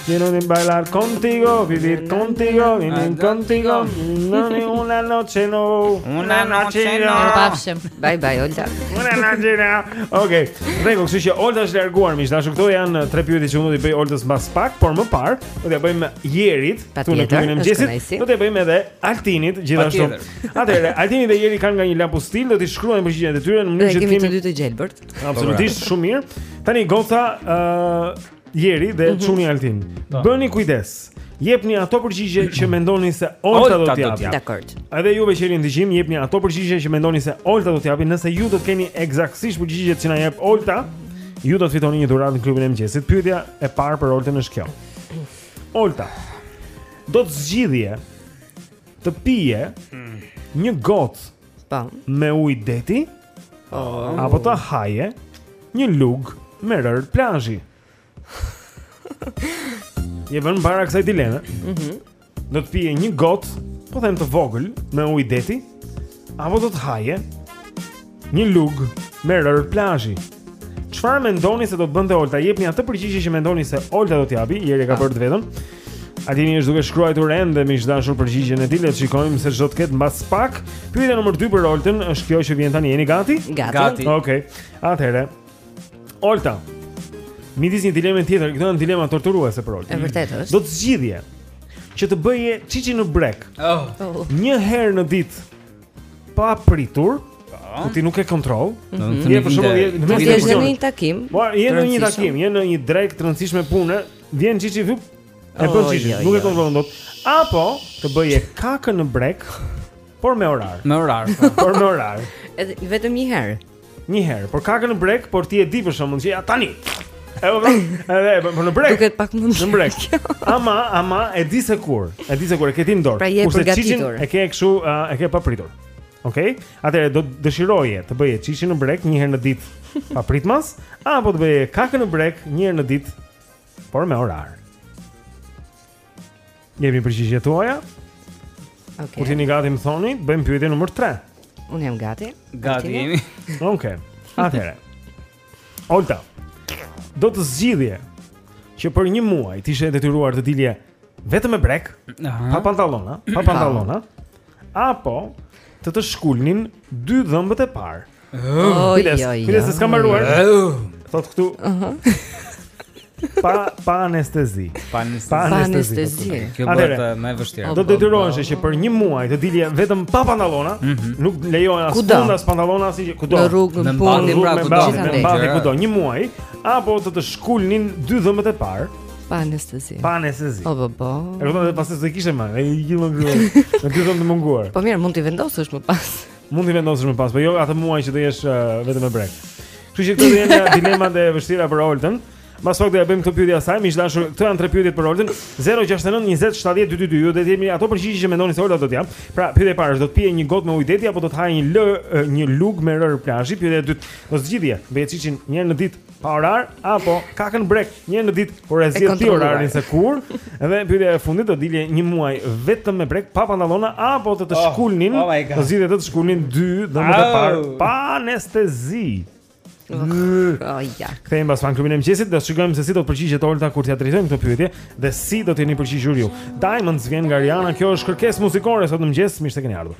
Quiero ni bailar contigo, vivir contigo, vivir contigo. No ni una noche no. Una noche no. Pafshim. Bye bye Olta. Una noche no. Okej. Rego, kështu që Olta është larguar, miq të dashur këto janë tre pyetje që unë do t'i bëj Oltës mbas pak, por më parë do t'ja bëjmë Jerit këtu në klubin e mëngjesit. Do t'ja bëjmë edhe Altinit gjithashtu. Atëherë, Altini dhe Jeri kanë nga një lapustil, do t'i shkruajnë përgjigjet e tyre në mënyrë që të kemi të dy të gjelbërt. Absolutisht shumë mirë. Tani Goca, ë uh, Jeri dhe mhm. Çuni mm -hmm. Altin. Po. Bëni kujdes. Jepni ato përgjigje që mendoni se Olta do t'i japë. Dakor. Edhe juve që jeni në dëgjim, jepni ato përgjigje që mendoni se Olta do t'i japë, nëse ju do të keni eksaktësisht përgjigjet që na jep Olta. Ju do të fitoni një dhuratë në klubin e mëngjesit. Pyetja e parë për Oltën është kjo. Olta, do të zgjidhje të pije një gotë po. me ujë deti oh. apo të haje një lug me rër plazhi. Je vënë para kësaj dileme. Mhm. Mm Do të pije një gotë, po them të vogël, me ujë deti, apo do të haje një lug me rër plazhi. Çfarë mendoni se do të bënte Olta? Jepni atë përgjigje që mendoni se Olta do të japi, Jeri e ka bërë të vetën. Altini është duke shkruajtur ende miq të dashur përgjigjen e tij, le të shikojmë se ç'do të ketë mbas pak. Pyetja nr. 2 për Oltën është kjo që vjen tani, jeni gati? Gati. Okej. Okay. Atëherë, Olta. Midis një dileme tjetër, këto janë dilema torturuese për Olta. Është vërtet është. Do të zgjidhje që të bëje çiçi në brek. Oh. oh. Një herë në ditë papritur. Po. Ku ti nuk e kontroll. Domethënë për shembull, në mes të një takim. Po, je në një takim, je në një drek të rëndësishme pune, vjen çiçi vip. E bën oh, çiçi, nuk e kontrollon dot. Apo të bëje kakën në brek, por me orar. Me orar. Po. Por me orar. Edhe vetëm një herë. Një herë, por kakën në brek, por ti e di për shembull që ja tani. E po, e po, po në brek. Duket pak më në brek. Ama, ama e di se kur, e di se kur e ke ti në dorë. Pra je përgatitur. E ke kështu, e ke papritur. Okej. Okay? Atëherë do dëshiroje të bëje çiçin në brek një herë në ditë papritmas, apo të bëje kakën në brek një herë në ditë por me orar. Jepni përgjigjet tuaja. Okej. Okay. Kur jeni gati më thoni, bëjmë pyetjen numër 3. Unë jam gati. Gati jemi. Okej. Okay. Atëherë. Olta. Do të zgjidhje që për një muaj të ishe detyruar të dilje vetëm me brek, pa pantallona, pa pantallona, apo të të shkulnin dy dhëmbët e parë. Kujdes, kujdes se s'ka mbaruar. Thot këtu. Pa pa anestezi. Pa anestezi. Pa anestezi. Kjo bëhet eh, më e vështirë. Do të detyroheshe që për një muaj të dilje vetëm pa pantallona, mhm. nuk lejohen as funde as pantallona asgjë kudo. Në rrugë në punë, në rrugë pra kudo, në bazë kudo, një muaj apo të të shkulnin dy dhëmbët e parë. Pa anestezi. Pa anestezi. Po po po. E kuptoj se pastaj do të kishe më, ai gjithmonë gjuhë. Në dy dhëmbë të munguar. Po mirë, mund t'i vendosësh më pas. Mund t'i vendosësh më pas, po jo atë muaj që do jesh uh, vetëm me brekë. Kështu që këto janë dilemat e vështira për Oltën. Mbas pak do ja bëjmë këto pyetje asaj, miq të dashur, këto janë tre pyetjet për Oltën. 069 20 70 222. Ju do të jepni ato përgjigje që mendoni se Olta do të japë. Pra, pyetja e parë është do të pije një gotë me ujë deti apo do të haje një lë një lugë me rërë plazhi? Pyetja e dytë, do të zgjidhje, bëje çiçin një herë në ditë Pa orar apo kakën në brekë një herë në ditë, por e zgjidh ti orarin se kur. Edhe pyetja e fundit do dilje një muaj vetëm me brekë pa pantallona apo të të oh, shkulnin, oh do zgjidhje të të shkulnin dy dhëmbët e parë pa anestezi. Oh, ja. Kthehemi pas pak në klubin e mëngjesit, do të shikojmë se si do të përgjigjet Olta kur t'ia drejtojmë këto pyetje dhe si do të jeni përgjigjur ju. Diamonds vjen nga Rihanna, kjo është kërkesë muzikore sot në mëngjes, mirë se keni ardhur.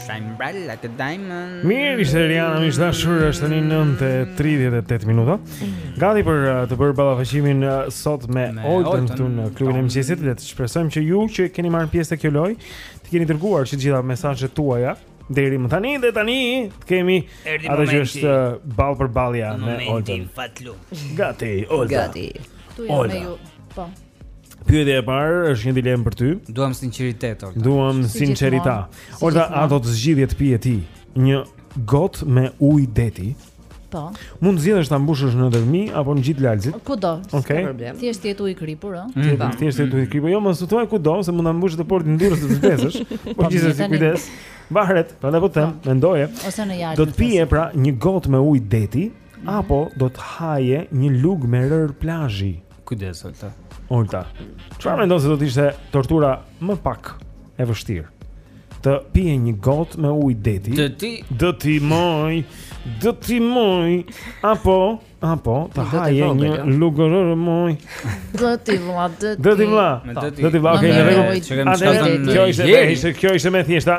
Shine bright like a diamond. Mirë, ishte Rihanna, miq të dashur, është tani 9:38 minuta. Gati për uh, të bërë ballafaqimin uh, sot me, me Oltën këtu në klubin e mëngjesit. Le të shpresojmë që ju që keni marrë pjesë te kjo lojë, t'i keni dërguar të gjitha mesazhet tuaja deri më tani dhe tani të kemi atë që është uh, ballë për ballja me Oltën. Gati, Olta. Gati. Tu jam me ju. Po. Pyetja e parë është një dilemë për ty. Duam sinqeritet, Olta. Duam sinqeritet. Olta, a do të zgjidhje të pije ti një gotë me ujë deti? Po. Mund të zgjidhësh ta mbushësh në Dhërmi apo në Gjirin e Lalzit? Kudo. Okej. Okay. Thjesht të jetë ujë i kripur, ëh. Mm -hmm. Thjesht të jetë ujë i kripur. Jo, mos thuaj kudo, se mund ta mbushësh te porti në Durrës të vdesësh. Po gjithsesi ki kujdes. Varet, prandaj po them, po. mendoje. Ose në Jalë. Do të pije pra një gotë me ujë deti, Mhm. apo do të haje një lugë me rërë plazhi. Kujdes Olta. Olta. Çfarë mendon se do të ishte tortura më pak e vështirë? Të pije një gotë me ujë deti. Deti deti moj, deti moj, apo apo të haje një jo? lugë rërë moj. Deti vlla, deti. Deti vlla. Deti vlla, okay, në rregull. Kjo ishte kjo ishte më e thjeshta.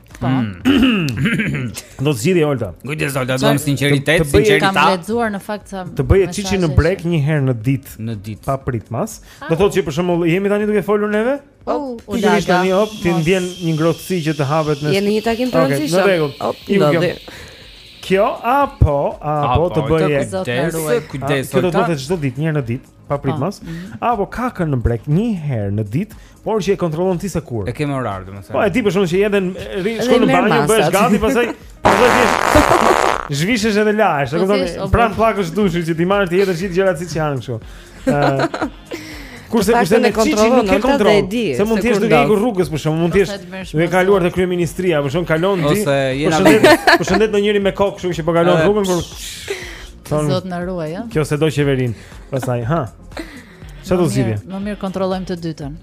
Po. Hmm. Do të zgjidhje Olta. Kujdes Olta, duam sinqeritet, sinqeritet. Kam lexuar në fakt se të bëje çiçin në brekë një herë në ditë, në ditë papritmas. Ah. Do thotë që për shembull jemi tani duke folur neve? Po, u dha. Ti tani hop, ti ndjen një ngrohtësi që të hapet në. Je në një takim të rëndësishëm. Në rregull. Hop, i ndodhi. Kjo apo apo të bëje kujdes, kujdes. Kjo do të thotë çdo ditë, një herë në ditë. pa prit mos. Po. Mhm. Apo kakën në brek një herë në ditë, por që e kontrollon ti se kur. E ke me orar, domethënë. Po e di për shembull se edhe shkon në banjë, bësh gati, pastaj pastaj ti zhvishesh edhe lahesh, e kupton? Pran pllakës dushit që ti marr ti edhe gjithë gjërat siç janë kështu. Kurse kurse ne kontrollon, nuk e kontrollon. Se mund të jesh duke ikur rrugës për shembull, mund të jesh duke kaluar te kryeministria, për shembull kalon ti. Përshëndet, përshëndet ndonjëri me kokë, kështu që po kalon rrugën, por Thonë, Zot na ruaj, ëh. Kjo se do qeverin. Pastaj, ha. Ça do zgjidhje? Më mirë kontrollojmë të dytën.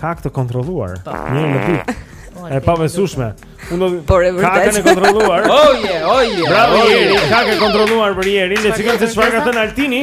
Kakë të kontrolluar. Po. Një në ditë. Po, e pabesueshme. Unë do Por e vërtetë. Kakë të kontrolluar. Oje, oje. Bravo Jeri, kakë të kontrolluar për Jeri. Le të shikojmë se çfarë ka thënë Altini.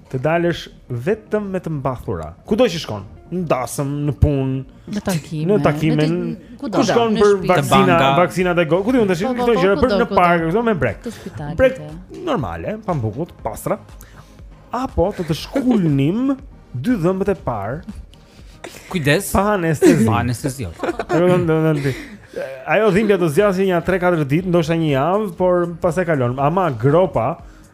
të dalësh vetëm me të mbathura. Kudo që shkon, në dasëm, në punë, në takime, në takime, ku shkon për vaksina, vaksinat e gojë, ku diun tash, po, këto po, po, gjëra për në park, këto me brek. Brek normale, pa mbukut, pastra. Apo do të shkulnim dy dhëmbët e parë. Kujdes. Pa anestezi. Pa anestezi. Ajo dhimbja do zgjasë një 3-4 ditë, ndoshta një javë, por pastaj kalon. Ama gropa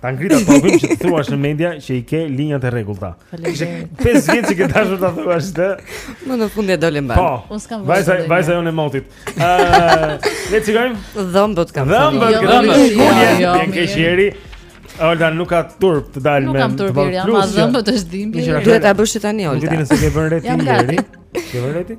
Ta ngrita topin që të thuash në media që i ke linjat e rregullta. Faleminderit. Pesë vjet që ke dashur ta thuash këtë. Më në fund e dole mbanë. Po. Unë s'kam vënë. Vajza, vajza jonë e motit. Ë, le të shikojmë. Dhëmbët kam. Dhëmbët, dhëmbët. Jo, jo, jo. Bien ke sheri. Olta nuk ka turp të dalë me. Nuk kam turp, ama dhëmbët është dhimbje. Duhet ta bësh tani Olta. Nuk e di nëse ke vënë re ti. Jam gati. Ke vënë re ti?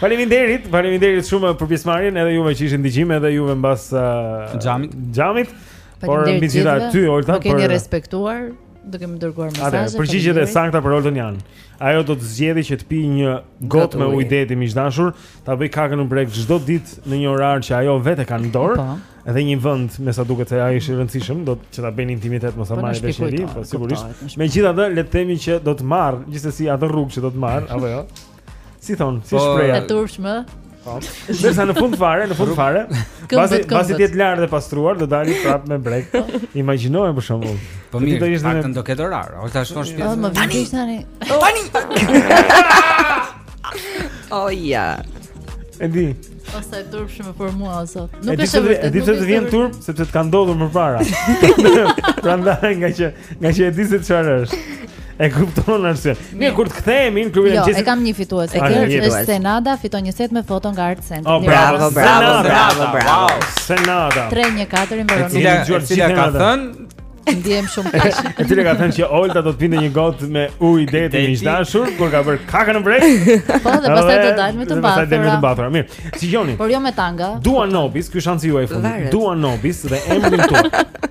Faleminderit, faleminderit shumë për pjesëmarrjen edhe juve që ishit ndiqnit edhe juve mbas uh, xhamit. Xhamit. Por mbi gjitha ty Olta për keni respektuar, na keni dërguar mesazhe. Atëherë përgjigjet e sakta për Oltën janë. Ajo do të zgjedhë që të pi një gotë me ujë deti miq dashur, ta bëj kakën në brek çdo ditë në një orar që ajo vetë e ka në dorë. Po. Edhe një vend me sa duket se ai është i rëndësishëm, do të që ta bëj në intimitet mos ta, po, marrë vesh njeri, po sigurisht. Megjithatë, le të themi që do të marr gjithsesi atë rrugë që do të marr, apo jo? Si thon, si, po, shprehja. E turpshme. Po. Derisa në fund fare, në fund fare, pasi pasi të jetë larë dhe pastruar, do dali prap me brek. Po. Imagjinoje për shembull. Po mirë, do ishte në do ketë orar. Olta shkon shtëpi. Po, tani, tani. Tani. Oh ja. Edi. Ose turp shumë për mua o Nuk e shoh. Edi të vjen turp sepse të ka ndodhur më parë. Prandaj nga që Nga që e di se çfarë është. E kupton arsyen. Ne kur të kthehemi në klubin e mëngjesit. Jo, e kam një fitues. E kam një fitues. Senada fiton një set me foto nga Art Center. Oh, bravo, bravo, bravo, bravo. Senada. 314 mbaron. Cila cila ka thën? Ndihem shumë keq. E cila ka thënë që Olta do të pinte një gotë me ujë deti miq dashur kur ka bër kakën në brek. Po, dhe pastaj do dalë me të mbathura. Pastaj deri me të mbathura. Mirë. Si Joni? Por jo me tanga. Duan Nobis, ky shansi juaj i fundit. Duan Nobis dhe emrin tuaj.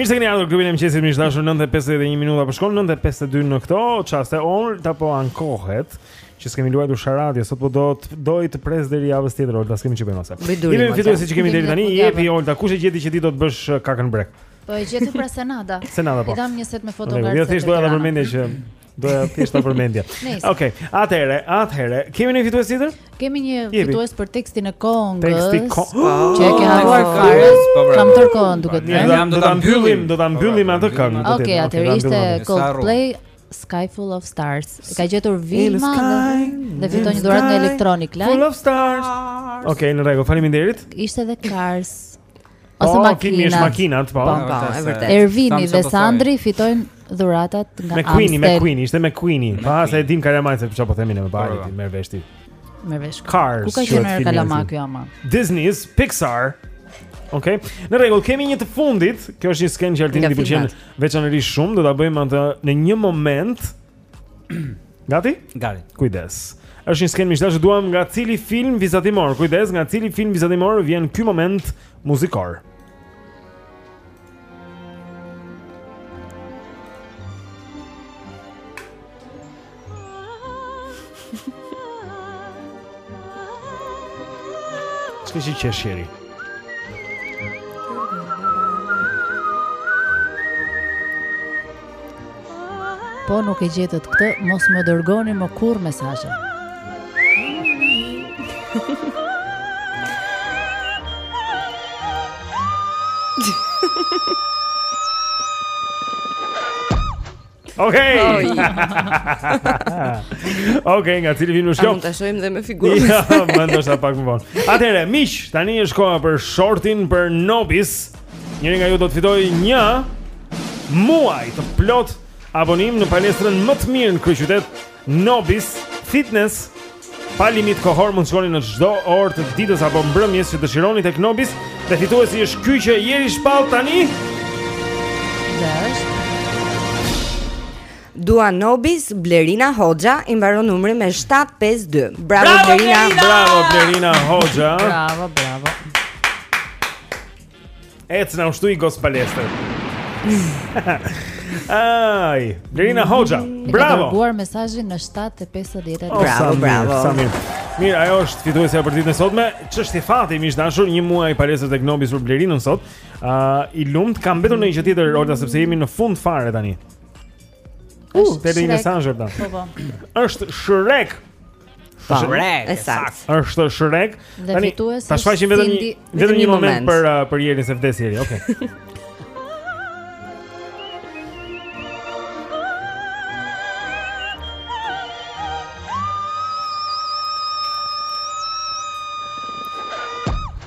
Mirë se keni ardhur klubin e mëngjesit miq të dashur 9:51 minuta po shkon 9:52 në këto çaste Orta po ankohet që s'kemi luajtur sharadje sot po do të do të presë deri javës tjetër Orta s'kemi çfarë bëjmë asaj. Jepi fituesit që kemi deri tani jepi Orta kush e gjeti që ti do të bësh uh, kakën në brekë. Po e gjeti pra Senada. Senada po. I dhamë një set me foto nga. Jo thjesht doja ta përmendja që Doja thjesht ta përmendja. Okej, okay, atëherë, atëherë, kemi një fitues tjetër? Kemi një fitues për tekstin e këngës. Teksti këngës. Oh, që e ke harruar fare. Po, Kam tërë kohën duke ta thënë. Do ta mbyllim, do ta mbyllim atë këngë. Okej, atëherë ishte Coldplay Sky Full of Stars. E ka gjetur Vilma dhe fiton një dhuratë nga Electronic Light. Full of Stars. Okej, në rregull, faleminderit. Ishte edhe Cars. Po, ose makinat. Po, kimi është makinat, po. Po, po, e vërtetë. Ervini dhe Sandri fitojnë dhuratat nga Amstel. McQueeni, McQueeni, ishte McQueeni. Pa, po, se e dim karja majtë, se për ça po themi ne me barin, ti merr vesh ti. Merr vesh ti. Cars. Ku ka qenë kalama kjo ama? Disney, Pixar. Ok, në rregull, kemi një të fundit, kjo është një skenë që Ortës i pëlqen veçanërisht shumë, do ta bëjmë atë në një moment, Gati? Gati. Kujdes. Është një skenë miq të dashur duam nga cili film vizatimor. Kujdes, nga cili film vizatimor vjen ky moment muzikor. Ska që që shiri Po nuk e gjetët këtë, mos më dërgoni më kurrë mesazhe. Okej. Okej, nga cili film është kjo? Mund ta shohim dhe me figurë. Jo, ndoshta pak më vonë. Atëherë, miq, tani është koha për shortin për Nobis. Njëri nga ju do të fitojë një muaj të plotë abonim në palestrën më të mirë në kryeqytet, Nobis Fitness. Pa limit kohor mund të shkoni në çdo orë të ditës apo mbrëmjes që dëshironi tek Nobis dhe fituesi është ky që Jeri shpall tani. Dhe është Dua Nobis Blerina Hoxha i mbaron numri me 752. Bravo, bravo Blerina. Blerina. Bravo Blerina Hoxha. bravo, bravo. Ec na ushtro gocë në palestër. Ai, Blerina Hoxha. Bravo. Ka dërguar mesazhin në 7:50. Oh, bravo, sa mirë, bravo. Sa mirë. Mirë, ajo është fituesja për ditën e sotme. Ç'është fati miq të dashur, një muaj palestër tek Nobis për Blerinën sot. Ë, uh, i lumtë, ka mbetur ndonjë gjë tjetër, Orta, sepse jemi në fund fare tani. Uh, është deri një mesazh ta. Po po. Është Shrek. Shrek. E saktë. Është Shrek. Tani ta shfaqim vetëm një vetëm një moment për uh, për Jerin se vdes Jeri. Okej. Okay.